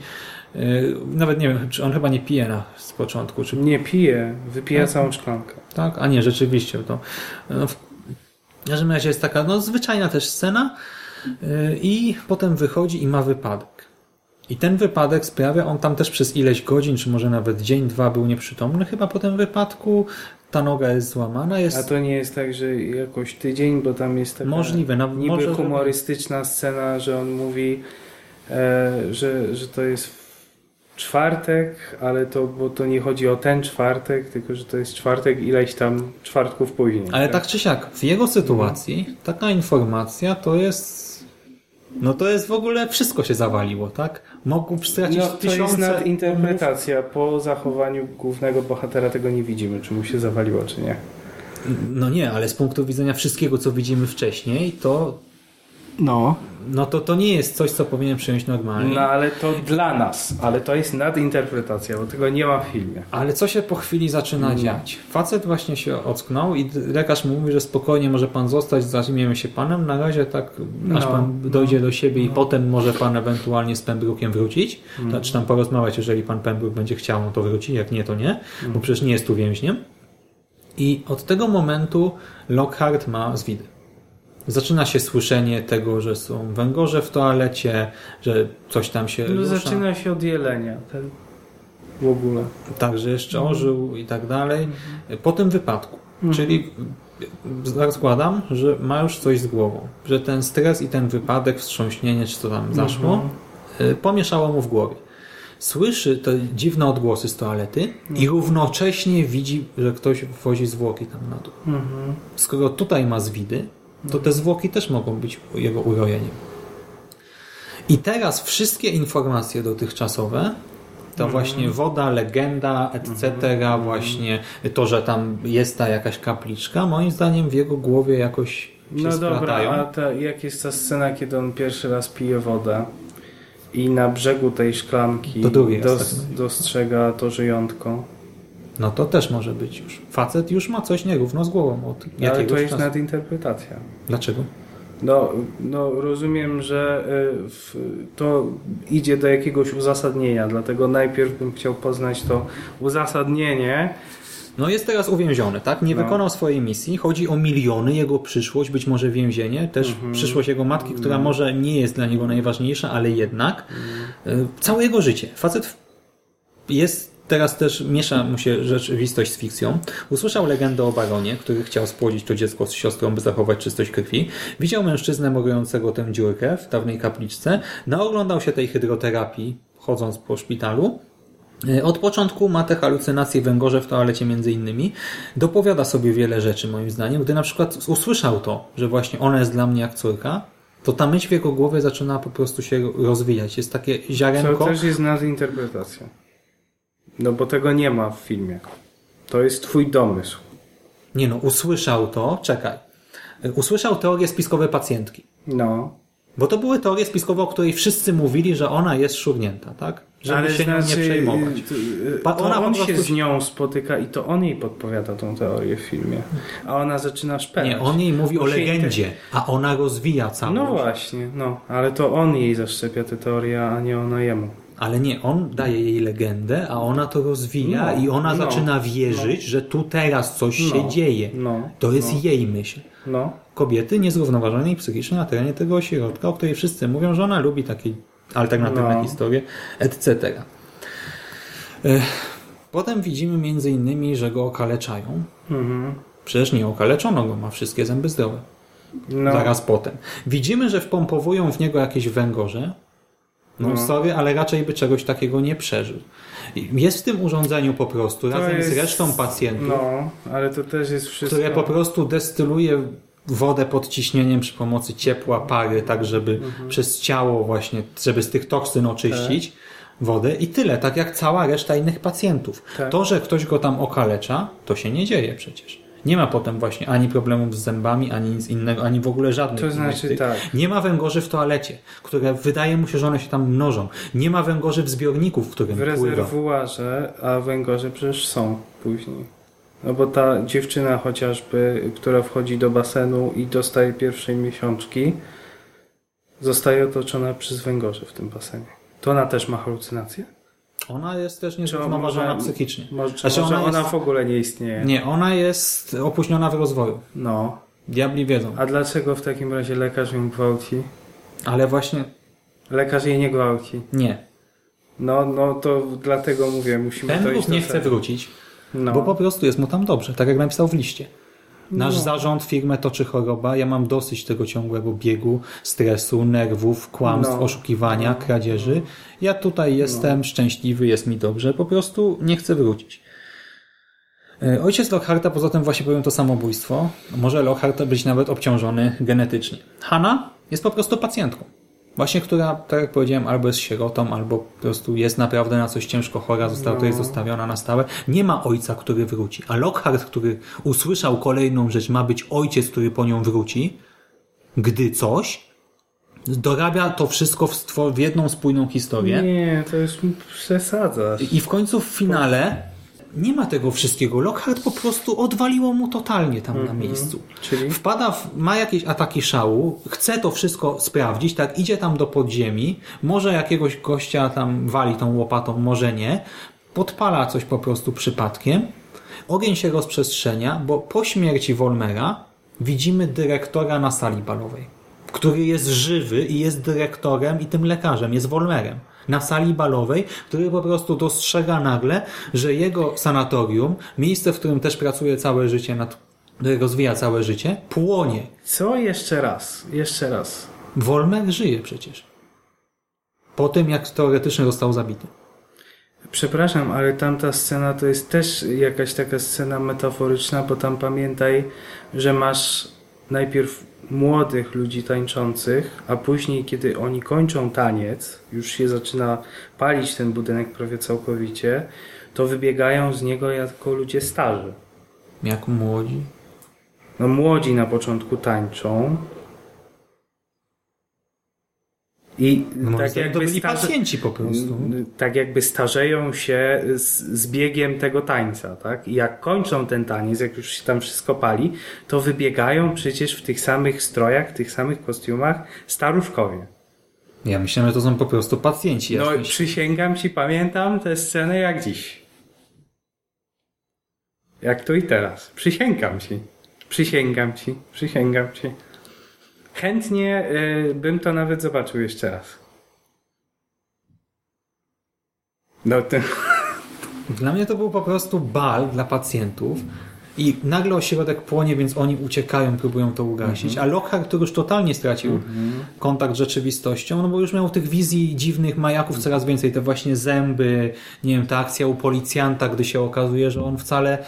Yy, Nawet nie wiem, czy on chyba nie pije na, z początku, czy Nie pije, wypija całą szklankę. tak? A nie, rzeczywiście. To, no, w każdym razie jest taka no, zwyczajna też scena i potem wychodzi i ma wypadek. I ten wypadek sprawia, on tam też przez ileś godzin, czy może nawet dzień, dwa był nieprzytomny. Chyba po tym wypadku ta noga jest złamana. Jest... A to nie jest tak, że jakoś tydzień, bo tam jest taka Możliwe, niby może- humorystyczna scena, że on mówi, e, że, że to jest czwartek, ale to, bo to nie chodzi o ten czwartek, tylko że to jest czwartek ileś tam czwartków później. Ale tak czy siak, w jego sytuacji taka informacja to jest... No to jest w ogóle wszystko się zawaliło, tak? Mógł stracić No, to tysiące... jest nadinterpretacja. Po zachowaniu głównego bohatera tego nie widzimy, czy mu się zawaliło, czy nie. No nie, ale z punktu widzenia wszystkiego, co widzimy wcześniej, to No. no to, to nie jest coś, co powinien przyjąć normalnie. No ale to dla nas, ale to jest nadinterpretacja, bo tego nie ma w filmie. Ale co się po chwili zaczyna dziać? Facet właśnie się ocknął i lekarz mu mówi, że spokojnie może pan zostać, zajmiemy się panem. Na razie tak, aż No, pan dojdzie do siebie i potem może pan ewentualnie z Pembrookiem wrócić. Znaczy tam porozmawiać, jeżeli pan Pembrook będzie chciał, no to wróci, jak nie, to nie, bo przecież nie jest tu więźniem. I od tego momentu Lockhart ma zwidy. Zaczyna się słyszenie tego, że są węgorze w toalecie, że coś tam się No, rusza. zaczyna się od jelenia. Ten... W ogóle. Tak, że jeszcze ożył i tak dalej. Po tym wypadku. Czyli zakładam, że ma już coś z głową. Że ten stres i ten wypadek, wstrząśnienie, czy co tam zaszło, y, pomieszało mu w głowie. Słyszy te dziwne odgłosy z toalety i równocześnie widzi, że ktoś wozi zwłoki tam na dół. Skoro tutaj ma zwidy, to te zwłoki też mogą być jego urojeniem. I teraz wszystkie informacje dotychczasowe to właśnie woda, legenda, etc., właśnie to, że tam jest ta jakaś kapliczka, moim zdaniem w jego głowie jakoś się No dobra, a ta, jak jest ta scena, kiedy on pierwszy raz pije wodę i na brzegu tej szklanki To dos, tak. dostrzega to żyjątko. No to też może być już. Facet już ma coś nierówno z głową od Ale jakiegoś to jest czasu. nadinterpretacja. Dlaczego? No, no rozumiem, że y, to idzie do jakiegoś uzasadnienia, dlatego najpierw bym chciał poznać to uzasadnienie. No jest teraz uwięziony, tak? Nie No. wykonał swojej misji. Chodzi o miliony, jego przyszłość, być może więzienie, też Mhm. przyszłość jego matki, która No. może nie jest dla niego najważniejsza, ale jednak y, całe jego życie. Facet jest teraz też, miesza mu się rzeczywistość z fikcją. Usłyszał legendę o baronie, który chciał spłodzić to dziecko z siostrą, by zachować czystość krwi. Widział mężczyznę morującego tę dziurkę w dawnej kapliczce. Naoglądał się tej hydroterapii, chodząc po szpitalu. E, Od początku ma te halucynacje węgorze w toalecie między innymi. Dopowiada sobie wiele rzeczy moim zdaniem. Gdy na przykład usłyszał to, że właśnie ona jest dla mnie jak córka, to ta myśl w jego głowie zaczyna po prostu się rozwijać. Jest takie To ziarenko. też jest nadinterpretacja. No bo tego nie ma w filmie. To jest twój domysł. Nie no, usłyszał to, czekaj. E, Usłyszał teorie spiskowe pacjentki. No. Bo to były teorie spiskowe, o której wszyscy mówili, że ona jest szurnięta, tak? Żeby się nią nie przejmować. y, Pa- ona on prostu- się z nią spotyka i to on jej podpowiada tą teorię w filmie. A ona zaczyna szperać. Nie, on jej mówi o legendzie, a ona rozwija całość. No właśnie, no. Ale to on jej zaszczepia tę teorię, a nie ona jemu. Ale nie, on daje jej legendę, a ona to rozwija No, i ona no, zaczyna wierzyć, że tu teraz coś No, się dzieje. no, to jest no. jej myśl. No. Kobiety niezrównoważonej psychicznie na terenie tego ośrodka, o której wszyscy mówią, że ona lubi takie alternatywne No. historie, etc. Ech, Potem widzimy między innymi, że go okaleczają. Mhm. Przecież nie okaleczono go, ma wszystkie zęby zdrowe. No. Zaraz potem. Widzimy, że wpompowują w niego jakieś węgorze. No, No. ale raczej by czegoś takiego nie przeżył. Jest w tym urządzeniu po prostu, To razem z jest- resztą pacjentów, No, ale to też jest wszystko... które po prostu destyluje wodę pod ciśnieniem przy pomocy ciepła, pary, tak żeby Mhm. przez ciało właśnie, żeby z tych toksyn oczyścić Tak. wodę i tyle, tak jak cała reszta innych pacjentów. Tak. To, że ktoś go tam okalecza, to się nie dzieje przecież. Nie ma potem właśnie ani problemów z zębami, ani nic innego, ani w ogóle żadnych. To znaczy tak. Nie ma węgorzy w toalecie, które wydaje mu się, że one się tam mnożą. Nie ma węgorzy w zbiorniku, w którym W pływa. rezerwuarze, a węgorze przecież są później. No bo ta dziewczyna chociażby, która wchodzi do basenu i dostaje pierwszej miesiączki, zostaje otoczona przez węgorze w tym basenie. To ona też ma halucynacje? Ona jest też niezrównoważona psychicznie. Może, czy Znaczy, może ona ona, jest- w ogóle nie istnieje? Nie, ona jest opóźniona w rozwoju. No. Diabli wiedzą. A dlaczego w takim razie lekarz ją gwałci? Ale właśnie Lekarz jej nie gwałci. nie. No, no to dlatego mówię, musimy Ten to iść nie chce wrócić, No. bo po prostu jest mu tam dobrze, tak jak napisał w liście. Nasz No. zarząd, firmę toczy choroba, ja mam dosyć tego ciągłego biegu, stresu, nerwów, kłamstw, No. oszukiwania, kradzieży. Ja tutaj jestem szczęśliwy, jest mi dobrze, po prostu nie chcę wrócić. E, Ojciec Lockharta poza tym właśnie powiem to samobójstwo. Może Lockhart być nawet obciążony genetycznie. Hanna jest po prostu pacjentką. Właśnie, która, tak jak powiedziałem, albo jest sierotą, albo po prostu jest naprawdę na coś ciężko chora, została tutaj zostawiona na stałe. Nie ma ojca, który wróci. A Lockhart, który usłyszał kolejną rzecz, ma być ojciec, który po nią wróci, gdy coś, dorabia to wszystko w, w jedną spójną historię. Nie, to jest przesadzasz. I w końcu w finale nie ma tego wszystkiego. Lockhart po prostu odwaliło mu totalnie tam na miejscu. Czyli? Wpada, w, ma jakieś ataki szału, chce to wszystko sprawdzić, tak, idzie tam do podziemi, może jakiegoś gościa tam wali tą łopatą, może nie, podpala coś po prostu przypadkiem, ogień się rozprzestrzenia, bo po śmierci Wolmera widzimy dyrektora na sali balowej, który jest żywy i jest dyrektorem i tym lekarzem, jest Wolmerem. Na sali balowej, który po prostu dostrzega nagle, że jego sanatorium, miejsce, w którym też pracuje całe życie, nad, które rozwija całe życie, płonie. Co jeszcze raz? Jeszcze raz. Wolmer żyje przecież. Po tym, jak teoretycznie został zabity. Przepraszam, ale tamta scena to jest też jakaś taka scena metaforyczna, bo tam pamiętaj, że masz najpierw młodych ludzi tańczących, a później, kiedy oni kończą taniec, już się zaczyna palić ten budynek prawie całkowicie, to wybiegają z niego jako ludzie starzy. Jak młodzi. No młodzi na początku tańczą. I No tak jakby to starze- pacjenci po prostu. tak jakby starzeją się z, z biegiem tego tańca, tak? I jak kończą ten taniec, jak już się tam wszystko pali, to wybiegają przecież w tych samych strojach, w tych samych kostiumach staruszkowie. Ja myślałem, że to są po prostu pacjenci. No jacyś. przysięgam ci, pamiętam tę scenę jak dziś. Jak tu i teraz. Przysięgam ci. Przysięgam ci. Przysięgam ci. Chętnie y, bym to nawet zobaczył jeszcze raz. No ten... Dla mnie to był po prostu bal dla pacjentów i nagle ośrodek płonie, więc oni uciekają, próbują to ugasić. Mhm. A Lockhart, który już totalnie stracił kontakt z rzeczywistością, no bo już miał tych wizji dziwnych majaków coraz więcej. Te właśnie zęby, nie wiem, ta akcja u policjanta, gdy się okazuje, że on wcale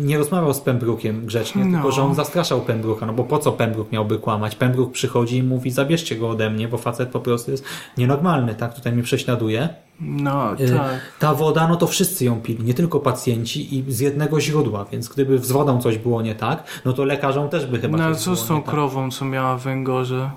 nie rozmawiał z Pembrookiem grzecznie, No. tylko że on zastraszał Pembrooka, no bo po co Pembrook miałby kłamać? Pembrook przychodzi i mówi, zabierzcie go ode mnie, bo facet po prostu jest nienormalny, tak? Tutaj mnie prześladuje. No Y, Ta woda, no to wszyscy ją pili, nie tylko pacjenci i z jednego źródła, więc gdyby z wodą coś było nie tak, no to lekarzom też by chyba No coś co z tą tak. krową, co miała węgorze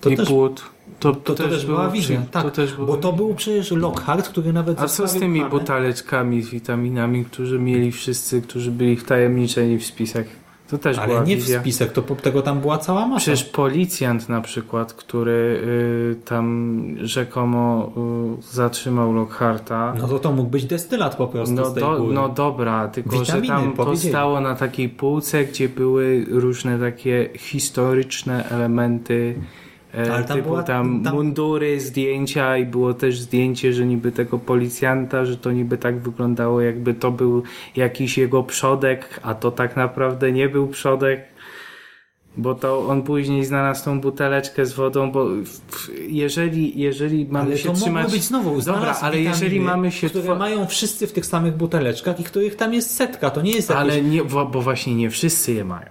To i też- płód? To, To, to, też była wizja, przy- tak, To też było... bo to był przecież Lockhart, który nawet A co z tymi Hannę. buteleczkami z witaminami, którzy mieli wszyscy, którzy byli wtajemniczeni w spisek? To też była Ale nie w wizja. spisek, to po- tego tam była cała masa. Przecież policjant na przykład, który y, tam rzekomo y, zatrzymał Lockharta. No to to mógł być destylat po prostu No, do, no dobra, tylko Witaminy, że tam to stało na takiej półce, gdzie były różne takie historyczne elementy. E, Ale tam typu była- tam, tam- mundury, zdjęcia i było też zdjęcie, że niby tego policjanta, że to niby tak wyglądało, jakby to był jakiś jego przodek, a to tak naprawdę nie był przodek. Bo to on później znalazł tą buteleczkę z wodą, bo jeżeli, jeżeli mamy Ale się to trzymać... być znowu. Dobra, ale jeżeli mamy się... Które mają wszyscy w tych samych buteleczkach i których tam jest setka. To nie jest jakieś... Ale nie, bo właśnie nie wszyscy je mają.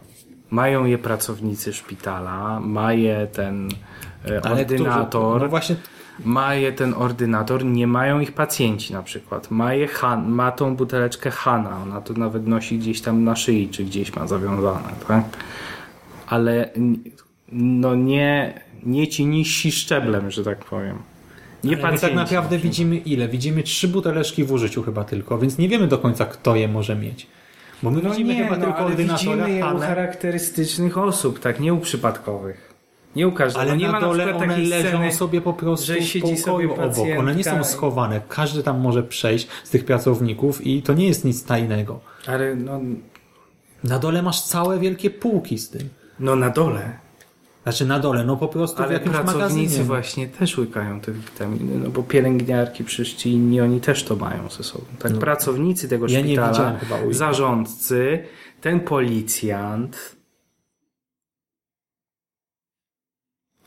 Mają je pracownicy szpitala, ma je ten e, Ale ordynator, No właśnie ma je ten ordynator, nie mają ich pacjenci na przykład. Ma, je Han, ma tą buteleczkę Hana, ona to nawet nosi gdzieś tam na szyi, czy gdzieś ma zawiązane, tak? Ale no nie, nie ci niżsi szczeblem, że tak powiem. Nie Ale tak naprawdę widzimy ile? Widzimy trzy buteleczki w użyciu chyba tylko, więc nie wiemy do końca kto je może mieć. Bo my No widzimy nie, chyba no, tylko ale ordynatora widzimy je u charakterystycznych osób, tak, nie u przypadkowych. Nie u każdego. ale nie na ma dole przykład one leżą sceny, sobie po prostu że w siedzi pokoju sobie obok. One nie są schowane. Każdy tam może przejść z tych pracowników i to nie jest nic tajnego. Ale no, Na dole masz całe wielkie półki z tym. no na dole. Znaczy na dole, no po prostu w Ale jakimś pracownicy magazynie. właśnie też łykają te witaminy, no bo pielęgniarki przecież ci inni, oni też to mają ze sobą. Tak, pracownicy tego No. Ja szpitala, zarządcy, ten policjant,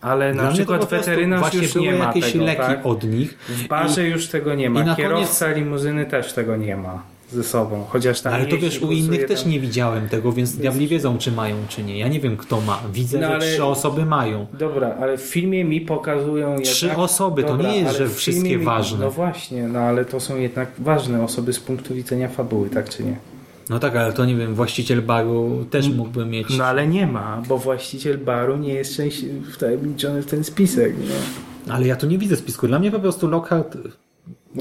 ale Dla na to przykład weterynarz już nie ma jakieś tego, leki tak? od nich. W barze już tego nie ma. i na Kierowca limuzyny też tego nie ma ze sobą. Chociaż tam Ale to wiesz, u innych też tam- nie widziałem tego, więc diabli wiedzą, czy mają, czy nie. Ja nie wiem, kto ma. Widzę, No, że ale- trzy osoby mają. Dobra, ale w filmie mi pokazują Trzy jednak... osoby, to nie jest, że wszystkie mi- ważne. No właśnie, no ale to są jednak ważne osoby z punktu widzenia fabuły, tak czy nie? No tak, ale to nie wiem, właściciel baru też mógłby mieć. No ale nie ma, bo właściciel baru nie jest wtajemniczony w ten spisek, nie? Ale ja tu nie widzę spisku. Dla mnie po prostu Lockhart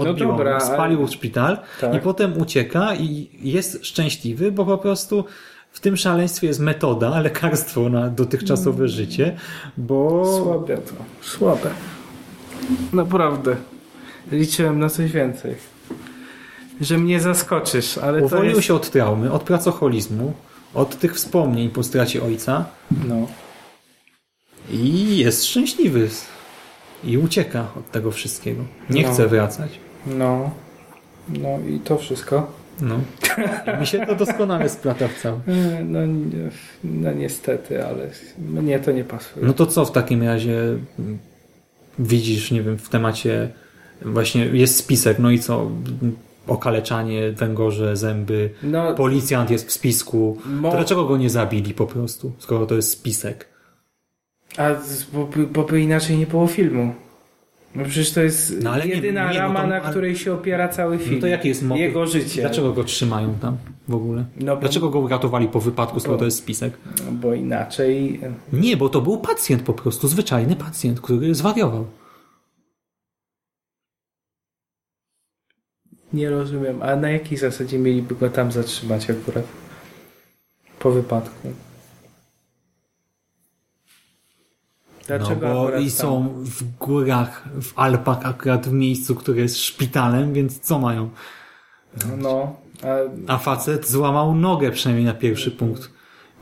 No odbiło, dobra, spalił ale- szpital Tak. i potem ucieka i jest szczęśliwy, bo po prostu w tym szaleństwie jest metoda, lekarstwo na dotychczasowe Mm. życie, bo Słabe to, słabe. Naprawdę. Liczyłem na coś więcej. Że mnie zaskoczysz, ale to uwolnił jest... się od traumy, od pracoholizmu, od tych wspomnień po stracie ojca No. i jest szczęśliwy. I ucieka od tego wszystkiego. Nie No. chce wracać. No. No i to wszystko. No. I mi się to doskonale splata w całość. E, No, no niestety, ale mnie to nie pasuje. No to co w takim razie widzisz, nie wiem, w temacie właśnie jest spisek, no i co? Okaleczanie, węgorze, zęby, No, policjant jest w spisku. Mo- To dlaczego go nie zabili po prostu, skoro to jest spisek? A bo, bo by inaczej nie było filmu. No przecież to jest No ale nie- jedyna nie, no rama, to- na ale- której się opiera cały film. No to jaki jest motyw? Jego życie. Dlaczego go trzymają tam w ogóle? No bo- Dlaczego go uratowali po wypadku, skoro Bo- to jest spisek? No Bo inaczej... Nie, bo to był pacjent po prostu, zwyczajny pacjent, który zwariował. Nie rozumiem. A na jakiej zasadzie mieliby go tam zatrzymać akurat? Po wypadku. Dlaczego no bo i tam? są w górach, w Alpach, akurat w miejscu, które jest szpitalem, więc co mają? No, a A facet złamał nogę przynajmniej na pierwszy punkt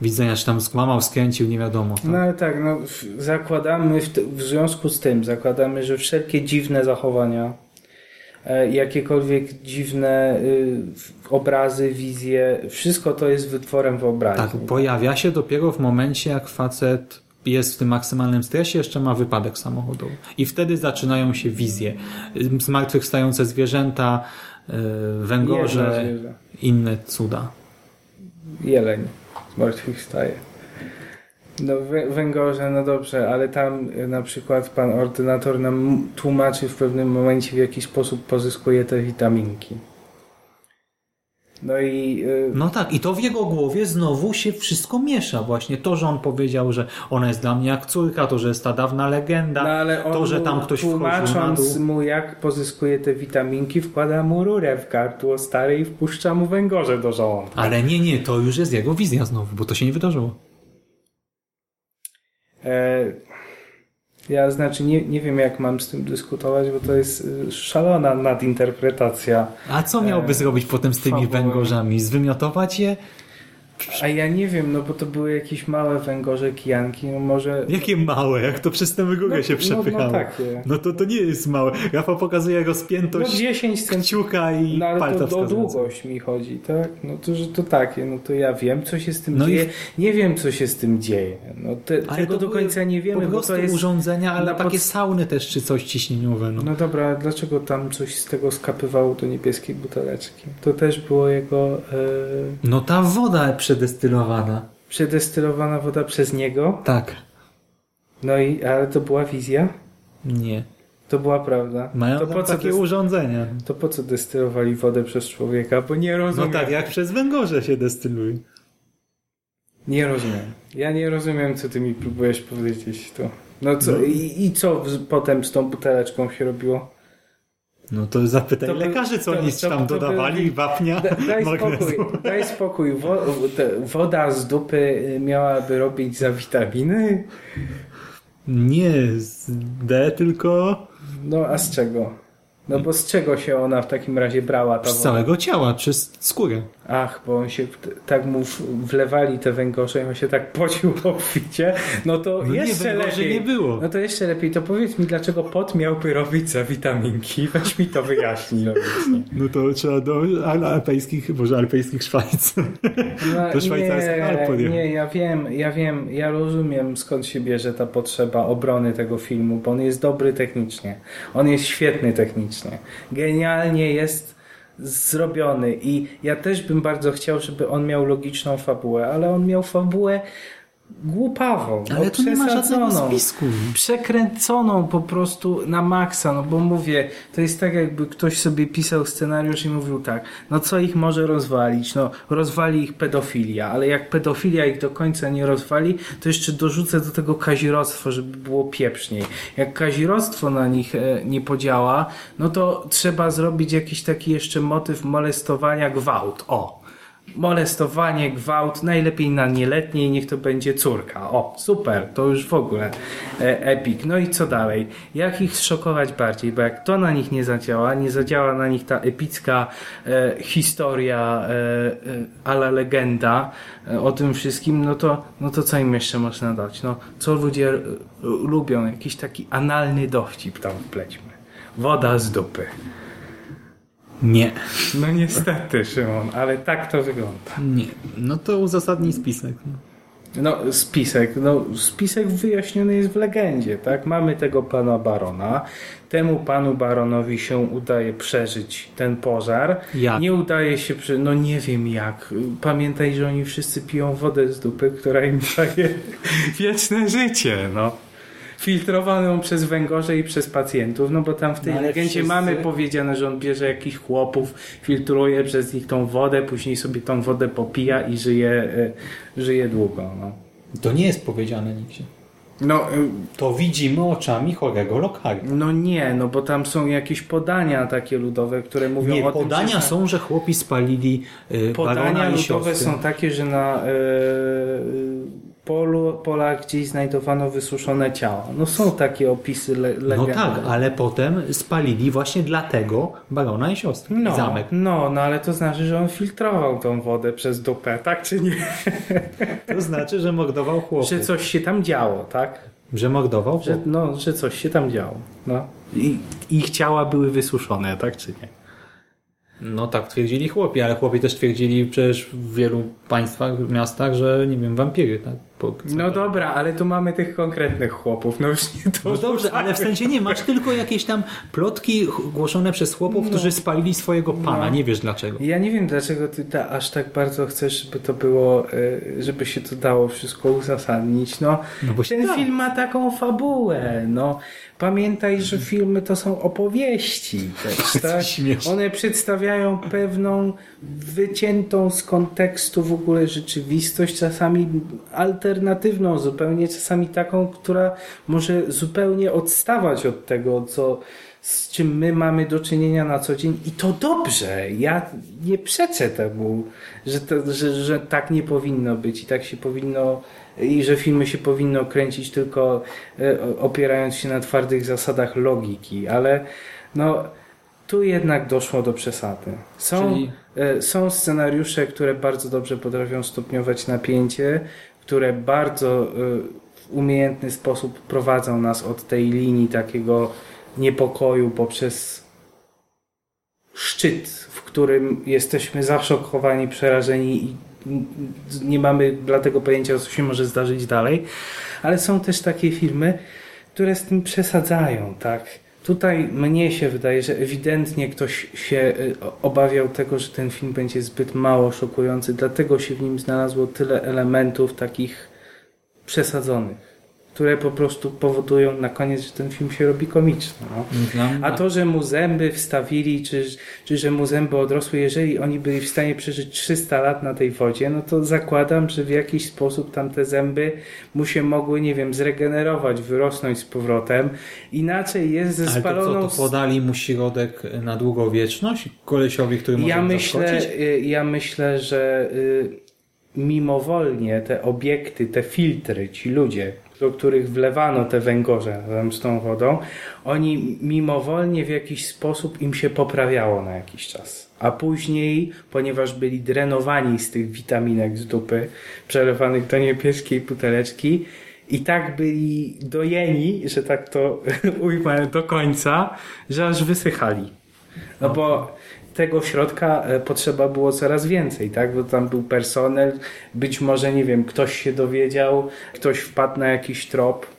widzenia, czy tam złamał, skręcił, nie wiadomo. Tak? No ale tak, no, zakładamy w, w związku z tym, zakładamy, że wszelkie dziwne zachowania, e, jakiekolwiek dziwne y, obrazy, wizje, wszystko to jest wytworem wyobraźni. Tak, pojawia się dopiero w momencie, jak facet jest w tym maksymalnym stresie, jeszcze ma wypadek samochodowy. I wtedy zaczynają się wizje. Zmartwychwstające zwierzęta, Jedno węgorze, inne cuda. Jeleń zmartwychwstaje. No wę- węgorze, no dobrze, ale tam y, na przykład pan ordynator nam tłumaczy w pewnym momencie w jaki sposób pozyskuje te witaminki. No i y, No tak, i to w jego głowie znowu się wszystko miesza właśnie. To, że on powiedział, że ona jest dla mnie jak córka, to, że jest ta dawna legenda, No to, że tam ktoś tłumacząc mu jak pozyskuje te witaminki, wkłada mu rurę w gardło stare i wpuszcza mu węgorze do żołądka. Ale nie, nie, to już jest jego wizja znowu, bo to się nie wydarzyło. E, ja znaczy nie, nie wiem jak mam z tym dyskutować, bo to jest y, szalona nadinterpretacja. A co miałby E, zrobić potem z tymi fabuły. węgorzami? Zwymiotować je? A ja nie wiem, no bo to były jakieś małe węgorze kijanki, no może... Jakie małe, jak to przez tę górę No, się no, przepychało. no takie. No to to nie jest małe. Rafał pokazuje No rozpiętość 10 centymetrów. kciuka i No ale palca to o długość mi chodzi, tak? No to, że to takie, no to ja wiem, co się z tym No i- dzieje. Nie wiem, co się z tym dzieje. No te, Ale tego to do końca nie wiemy, po bo to jest... urządzenia, ale na takie pod- sauny też, czy coś ciśnieniowe. No. No dobra, a dlaczego tam coś z tego skapywało do niebieskiej buteleczki? To też było jego e, no ta woda przedestylowana. przedestylowana woda przez niego. Tak. No i, ale to była wizja? Nie. To była prawda. Mają to po, co takie urządzenia. to po co destylowali wodę przez człowieka? Bo nie No rozumiem. tak, jak przez węgorze się destyluje. Nie rozumiem. Ja nie rozumiem, co ty mi próbujesz powiedzieć. To. No co, i, i co potem z tą buteleczką się robiło? No to zapytaj To by- lekarzy, co to- oni to- tam to by- dodawali, wapnia, Da, daj magnezu. spokój, daj spokój. Wo, woda z dupy y, miałaby robić za witaminy? Nie, z D tylko No a z czego? No bo z czego się ona w takim razie brała ta z całego ciała, przez skórę. Ach, bo on się tak mu wlewali te węgorze i on się tak pocił obficie, no to No nie, jeszcze węgorzy lepiej. nie było. No to jeszcze lepiej. To powiedz mi, dlaczego pot miałby robić za witaminki? Weź mi to wyjaśnij logicznie. No to trzeba do al- alpejskich, może alpejskich Szwajc. No, Do szwajcarskich Alp nie, ja wiem, ja wiem, ja rozumiem skąd się bierze ta potrzeba obrony tego filmu, bo on jest dobry technicznie. On jest świetny technicznie. Genialnie jest zrobiony i ja też bym bardzo chciał, żeby on miał logiczną fabułę, ale on miał fabułę głupawą, Ale tu nie ma żadnego przesadzoną przekręconą po prostu na maksa, no bo mówię, to jest tak jakby ktoś sobie pisał scenariusz i mówił tak, no co ich może rozwalić? No rozwali ich pedofilia, ale jak pedofilia ich do końca nie rozwali, to jeszcze dorzucę do tego kazirodztwo, żeby było pieprzniej. Jak kazirodztwo na nich e, nie podziała, no to trzeba zrobić jakiś taki jeszcze motyw molestowania, gwałt. O! Molestowanie, gwałt, najlepiej na nieletniej, niech to będzie córka. O, super, to już w ogóle e, epic. No i co dalej? Jak ich szokować bardziej? Bo jak to na nich nie zadziała, nie zadziała na nich ta epicka e, historia e, e, ala legenda e, o tym wszystkim, no to, no to co im jeszcze można dać? No, co ludzie e, lubią? Jakiś taki analny dowcip tam wplećmy. Woda z dupy. Nie. No niestety, Szymon, ale tak to wygląda. Nie. No to uzasadnij spisek. No, spisek. No, spisek wyjaśniony jest w legendzie, tak? Mamy tego pana barona. Temu panu baronowi się udaje przeżyć ten pożar. Jak? Nie udaje się, prze... no nie wiem jak. Pamiętaj, że oni wszyscy piją wodę z dupy, która im daje wieczne życie, no. Filtrował ją przez węgorze i przez pacjentów, no bo tam w tej No legendzie wszyscy- mamy powiedziane, że on bierze jakichś chłopów, filtruje przez nich tą wodę, później sobie tą wodę popija i żyje, e, żyje długo. No, To nie jest powiedziane nigdzie. no, e, To widzimy oczami chorego Lockharta. no nie, no bo tam są jakieś podania takie ludowe, które mówią Nie, o tym, podania że... są, że chłopi spalili y, barona Podania ludowe są takie, że na e, polu, polach gdzieś znajdowano wysuszone ciała. No są takie opisy le, No legendy. tak, ale potem spalili właśnie dlatego barona i siostry. no, zamek. No, no ale to znaczy, że on filtrował tą wodę przez dupę, tak czy nie? To znaczy, że mordował chłopów. Że coś się tam działo, tak? Że mordował Że, no, że coś się tam działo. No. I ich ciała były wysuszone, tak czy nie? No tak twierdzili chłopi, ale chłopi też twierdzili przecież w wielu państwach, miastach, że nie wiem, wampiry, tak? No dobra, ale tu mamy tych konkretnych chłopów. No już nie to. No dobrze, ale w sensie nie, masz tylko jakieś tam plotki głoszone przez chłopów, którzy spalili swojego pana, No. nie wiesz dlaczego. Ja nie wiem, dlaczego ty ta, aż tak bardzo chcesz, żeby to było, e, żeby się to dało wszystko uzasadnić. No, No bo się ten da. film ma taką fabułę. No, pamiętaj, że filmy to są opowieści też, tak? One przedstawiają pewną wyciętą z kontekstu w ogóle rzeczywistość, czasami alternatywną zupełnie, czasami taką, która może zupełnie odstawać od tego, co z czym my mamy do czynienia na co dzień i to dobrze. Ja nie przeczę temu, że, to, że, że tak nie powinno być i tak się powinno i że filmy się powinno kręcić tylko e, opierając się na twardych zasadach logiki, ale no tu jednak doszło do przesady. Są, Czyli- e, są scenariusze, które bardzo dobrze potrafią stopniować napięcie, które bardzo e, w umiejętny sposób prowadzą nas od tej linii takiego niepokoju poprzez szczyt, w którym jesteśmy zaszokowani, przerażeni i nie mamy dlatego pojęcia, co się może zdarzyć dalej. Ale są też takie filmy, które z tym przesadzają, tak? Tutaj mnie się wydaje, że ewidentnie ktoś się y, obawiał tego, że ten film będzie zbyt mało szokujący, dlatego się w nim znalazło tyle elementów takich przesadzonych, które po prostu powodują na koniec, że ten film się robi komiczny. No. A to, że mu zęby wstawili, czy, czy że mu zęby odrosły, jeżeli oni byli w stanie przeżyć 300 lat na tej wodzie, no to zakładam, że w jakiś sposób tam te zęby mu się mogły, nie wiem, zregenerować, wyrosnąć z powrotem. Inaczej jest ze Ale to spaloną... co, to podali mu środek na długowieczność? Kolesiowi, który może ja myślę, zaskoczyć? y, ja myślę, że y, mimowolnie te obiekty, te filtry, ci ludzie, do których wlewano te węgorze razem z tą wodą, oni mimowolnie w jakiś sposób im się poprawiało na jakiś czas. A później, ponieważ byli drenowani z tych witaminek z dupy, przelewanych do niebieskiej buteleczki, i tak byli dojeni, że tak to ujmę do końca, że aż wysychali. No bo tego środka e, potrzeba było coraz więcej, tak? Bo tam był personel, być może, nie wiem, ktoś się dowiedział, ktoś wpadł na jakiś trop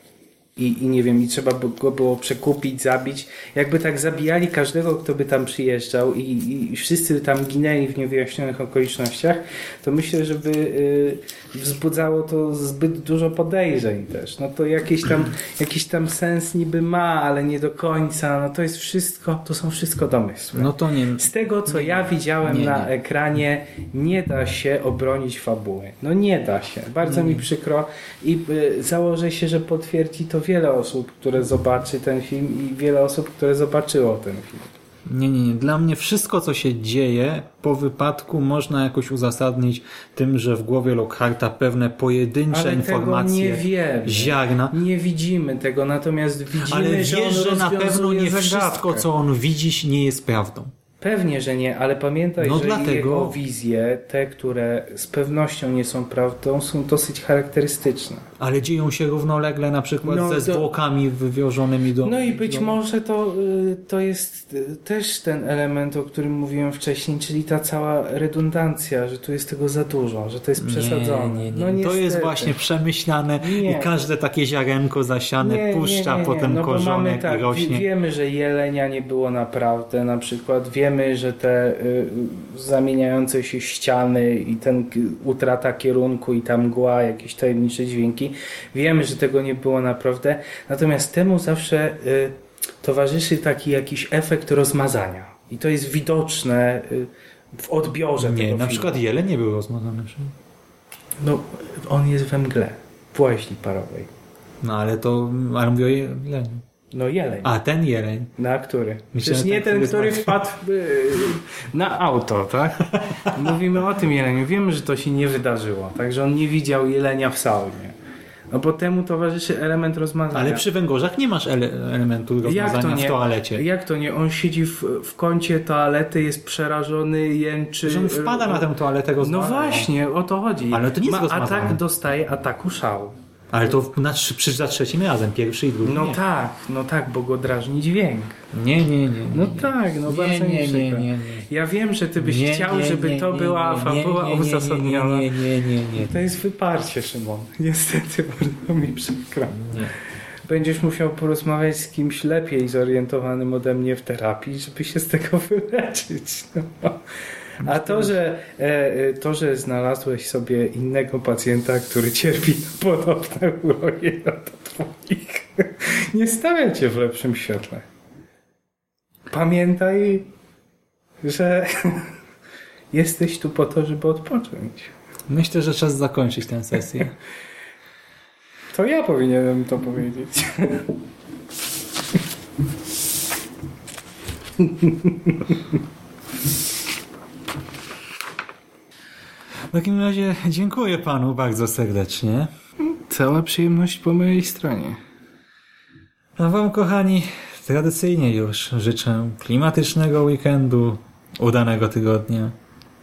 i, i nie wiem, i trzeba by go było przekupić, zabić. Jakby tak zabijali każdego, kto by tam przyjeżdżał i, i wszyscy tam ginęli w niewyjaśnionych okolicznościach, to myślę, że by y, wzbudzało to zbyt dużo podejrzeń też. No to jakiś tam, jakiś tam sens niby ma, ale nie do końca. No to jest wszystko, to są wszystko domysły. No to nie... Z tego, co ja widziałem Nie, na nie. ekranie, nie da się obronić fabuły. No nie da się. Bardzo mi przykro i y, założę się, że potwierdzi to wiele osób, które zobaczy ten film i wiele osób, które zobaczyło ten film. Nie, nie, nie. Dla mnie wszystko, co się dzieje po wypadku, można jakoś uzasadnić tym, że w głowie Lockharta pewne pojedyncze Ale informacje, tego nie wiemy. ziarna. Nie widzimy tego, natomiast widzimy, Ale że on wiesz, że na pewno nie zagadkę. wszystko, co on widzi, nie jest prawdą. Pewnie, że nie, ale pamiętaj, No że dlatego- jego wizje, te, które z pewnością nie są prawdą, są dosyć charakterystyczne. Ale dzieją się równolegle na przykład No ze zwłokami wywiożonymi do... No i być do... może to, y, to jest y, też ten element, o którym mówiłem wcześniej, czyli ta cała redundancja, że tu jest tego za dużo, że to jest przesadzone. Nie, nie, nie. No to jest właśnie przemyślane Nie. i każde takie ziarenko zasiane Nie, puszcza nie, nie, potem no mamy korzonek tak, i rośnie. Wiemy, że jelenia nie było naprawdę na przykład. Wiemy, wiemy, że te y, zamieniające się ściany i ten utrata kierunku i ta mgła, jakieś tajemnicze dźwięki, wiemy, że tego nie było naprawdę. Natomiast temu zawsze y, towarzyszy taki jakiś efekt rozmazania. I to jest widoczne y, w odbiorze tego Nie, na filmu. przykład jeleń nie był rozmazany. przecież. No, on jest we mgle, w łaźni parowej. No ale to, ale mówię o jeleniu. No jeleń. A, ten jeleń. Na który? Myślałem, Przecież nie tak, ten, który wpadł y, na auto, tak? Mówimy o tym jeleniu. Wiemy, że to się nie wydarzyło. Także on nie widział jelenia w saunie. No bo temu towarzyszy element rozmazania. Ale przy węgorzach nie masz ele elementu rozmazania w toalecie. Jak to nie? On siedzi w, w kącie toalety, jest przerażony, jęczy. Że on wpada na tę toaletę No rozmazaną. właśnie, o to chodzi. Ale to nie jest Ma rozmazane. atak dostaje ataku szału. Ale to na, przy, za trzecim razem, pierwszy i drugi No nie. tak, no tak, bo go drażni dźwięk. Nie, nie, nie. nie. No tak, no Nie, bardzo nie, nie, nie, nie. Ja wiem, że ty byś Nie, chciał, nie, żeby nie, to nie, była nie, fabuła nie, nie, nie, uzasadniona. Nie, nie, nie, nie. To jest wyparcie, Szymon. Niestety bardzo mi przykro. Nie. Będziesz musiał porozmawiać z kimś lepiej zorientowanym ode mnie w terapii, żeby się z tego wyleczyć. No. A to że, e, e, to, że znalazłeś sobie innego pacjenta, który cierpi na podobne urojenia do twoich, nie stawia cię w lepszym świetle. Pamiętaj, że jesteś tu po to, żeby odpocząć. Myślę, że czas zakończyć tę sesję. To ja powinienem to powiedzieć. Takim razie dziękuję panu bardzo serdecznie. Cała przyjemność po mojej stronie. A wam, kochani, tradycyjnie już życzę klimatycznego weekendu, udanego tygodnia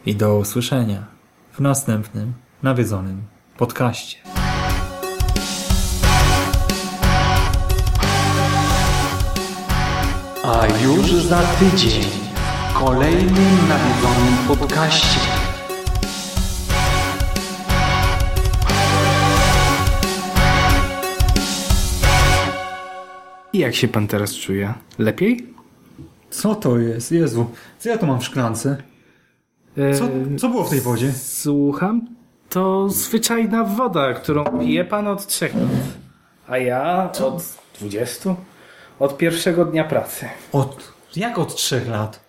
i do usłyszenia w następnym nawiedzonym podcaście. A już za tydzień w kolejnym nawiedzonym podcaście. I jak się pan teraz czuje? Lepiej? Co to jest? Jezu, co ja tu mam w szklance? Co, co było w tej wodzie? Słucham? To zwyczajna woda, którą pije pan od trzech lat. A ja od dwudziestu? Od pierwszego dnia pracy. Od, jak od trzech lat?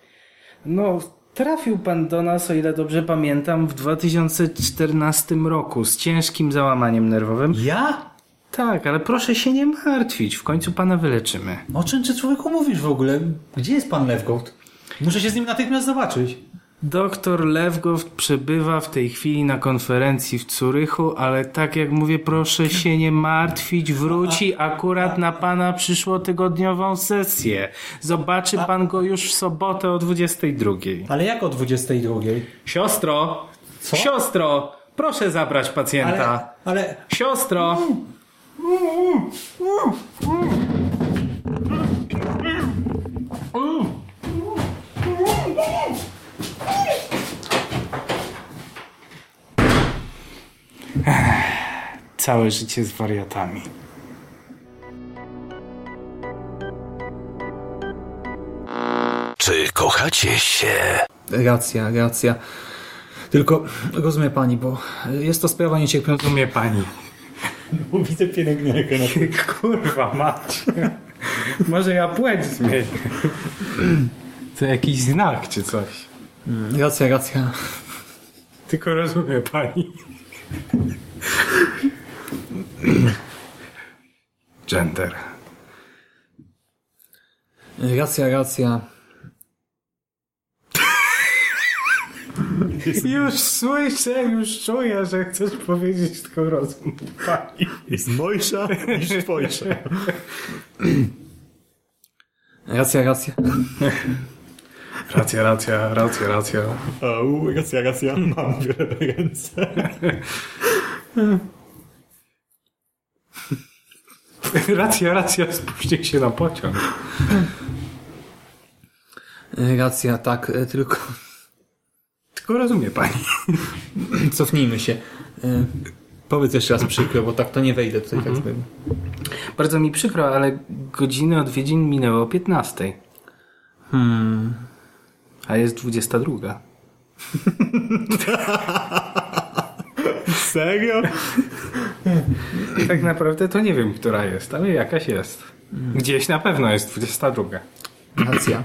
No, trafił pan do nas, o ile dobrze pamiętam, w 2014 roku z ciężkim załamaniem nerwowym. Ja? Tak, ale proszę się nie martwić, w końcu pana wyleczymy. O czym ty człowieku mówisz w ogóle? Gdzie jest pan Lewgold? Muszę się z nim natychmiast zobaczyć. Doktor Lewgow przebywa w tej chwili na konferencji w Curychu, ale tak jak mówię, proszę się nie martwić, wróci akurat na pana przyszłotygodniową sesję. Zobaczy pan go już w sobotę o 22. Ale jak o 22? Siostro! Siostro! Proszę zabrać pacjenta. Ale, ale Siostro! Całe życie z wariatami. Czy kochacie się? Racja, racja. Tylko rozumie pani, bo jest to sprawa niecierpiąca. Rozumie pani. Widzę pielęgniarkę na tym. Kurwa mać. Może ja płeć zmienię. To jakiś znak czy coś. Racja, racja. Tylko rozumie pani. Gender. Racja, racja. Już słyszę, już czuję, że chcesz powiedzieć tylko rozum pani. Jest mojsza niż twojsza. Racja, racja. Racja, racja, racja, racja. Au, racja, racja. Mam wiele ręce. Racja, racja, spuśćcie się na pociąg. Racja, tak, e, tylko Tylko rozumie pani. cofnijmy się. E, Powiedz jeszcze raz przykro, bo tak to nie wejdę tutaj tak zbyt. Bardzo mi przykro, ale godziny odwiedzin minęło o 15. A jest 22. Serio? Tak naprawdę to nie wiem, która jest, ale jakaś jest. Gdzieś na pewno jest 22. Racja.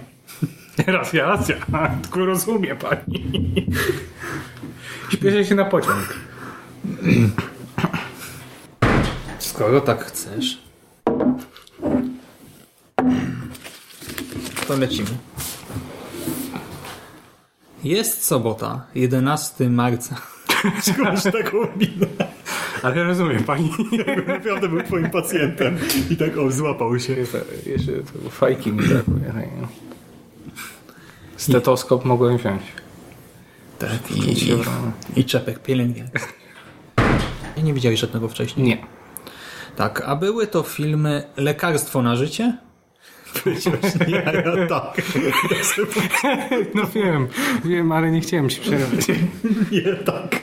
Racja, racja. Tylko rozumie pani. Śpieszę się na pociąg. Skoro tak chcesz, to lecimy. Jest sobota, 11 marca. Skądś taką minę. Ale rozumie pani. Naprawdę był twoim pacjentem i tak o, złapał się. Jeszcze tego fajki mi brakuje. Stetoskop mogłem wziąć. Tak, i, i czepek pielęgniarski. Ja nie widziałeś żadnego wcześniej? Nie. Tak, a były to filmy Lekarstwo na życie? Nie, no tak. No wiem, wiem, ale nie chciałem ci przerywać. Nie, tak.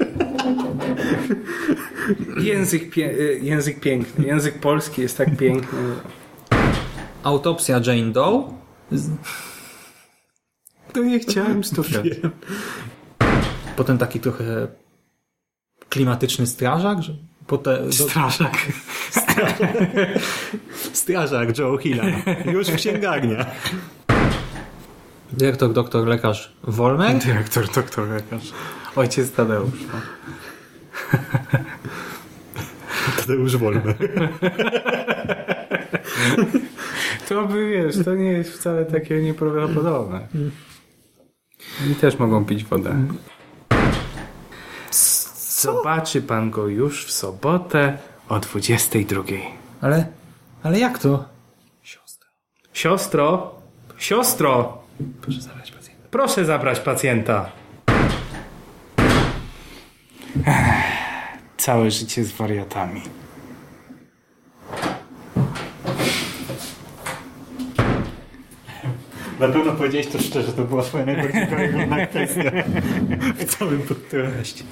Język, pie- y, język piękny. Język polski jest tak piękny. Autopsja Jane Doe. To nie chciałem stukać. Potem taki trochę klimatyczny strażak, że potem, do, Straszak. strażak Joe Hilla. Już w księgarniach. Dyrektor, doktor, lekarz Wolmer. Dyrektor, doktor, lekarz. Ojciec Tadeusz. Tadeusz Wolmer. To by wiesz, to nie jest wcale takie nieprawdopodobne. I też mogą pić wodę. Zobaczy pan go już w sobotę o 22. Ale, ale jak to? Siostro, siostro, Proszę zabrać pacjenta. proszę zabrać pacjenta. Całe życie z wariatami. Na pewno powiedziałeś to szczerze, to była twoja najbardziej karygodna kwestia w całym podcaście.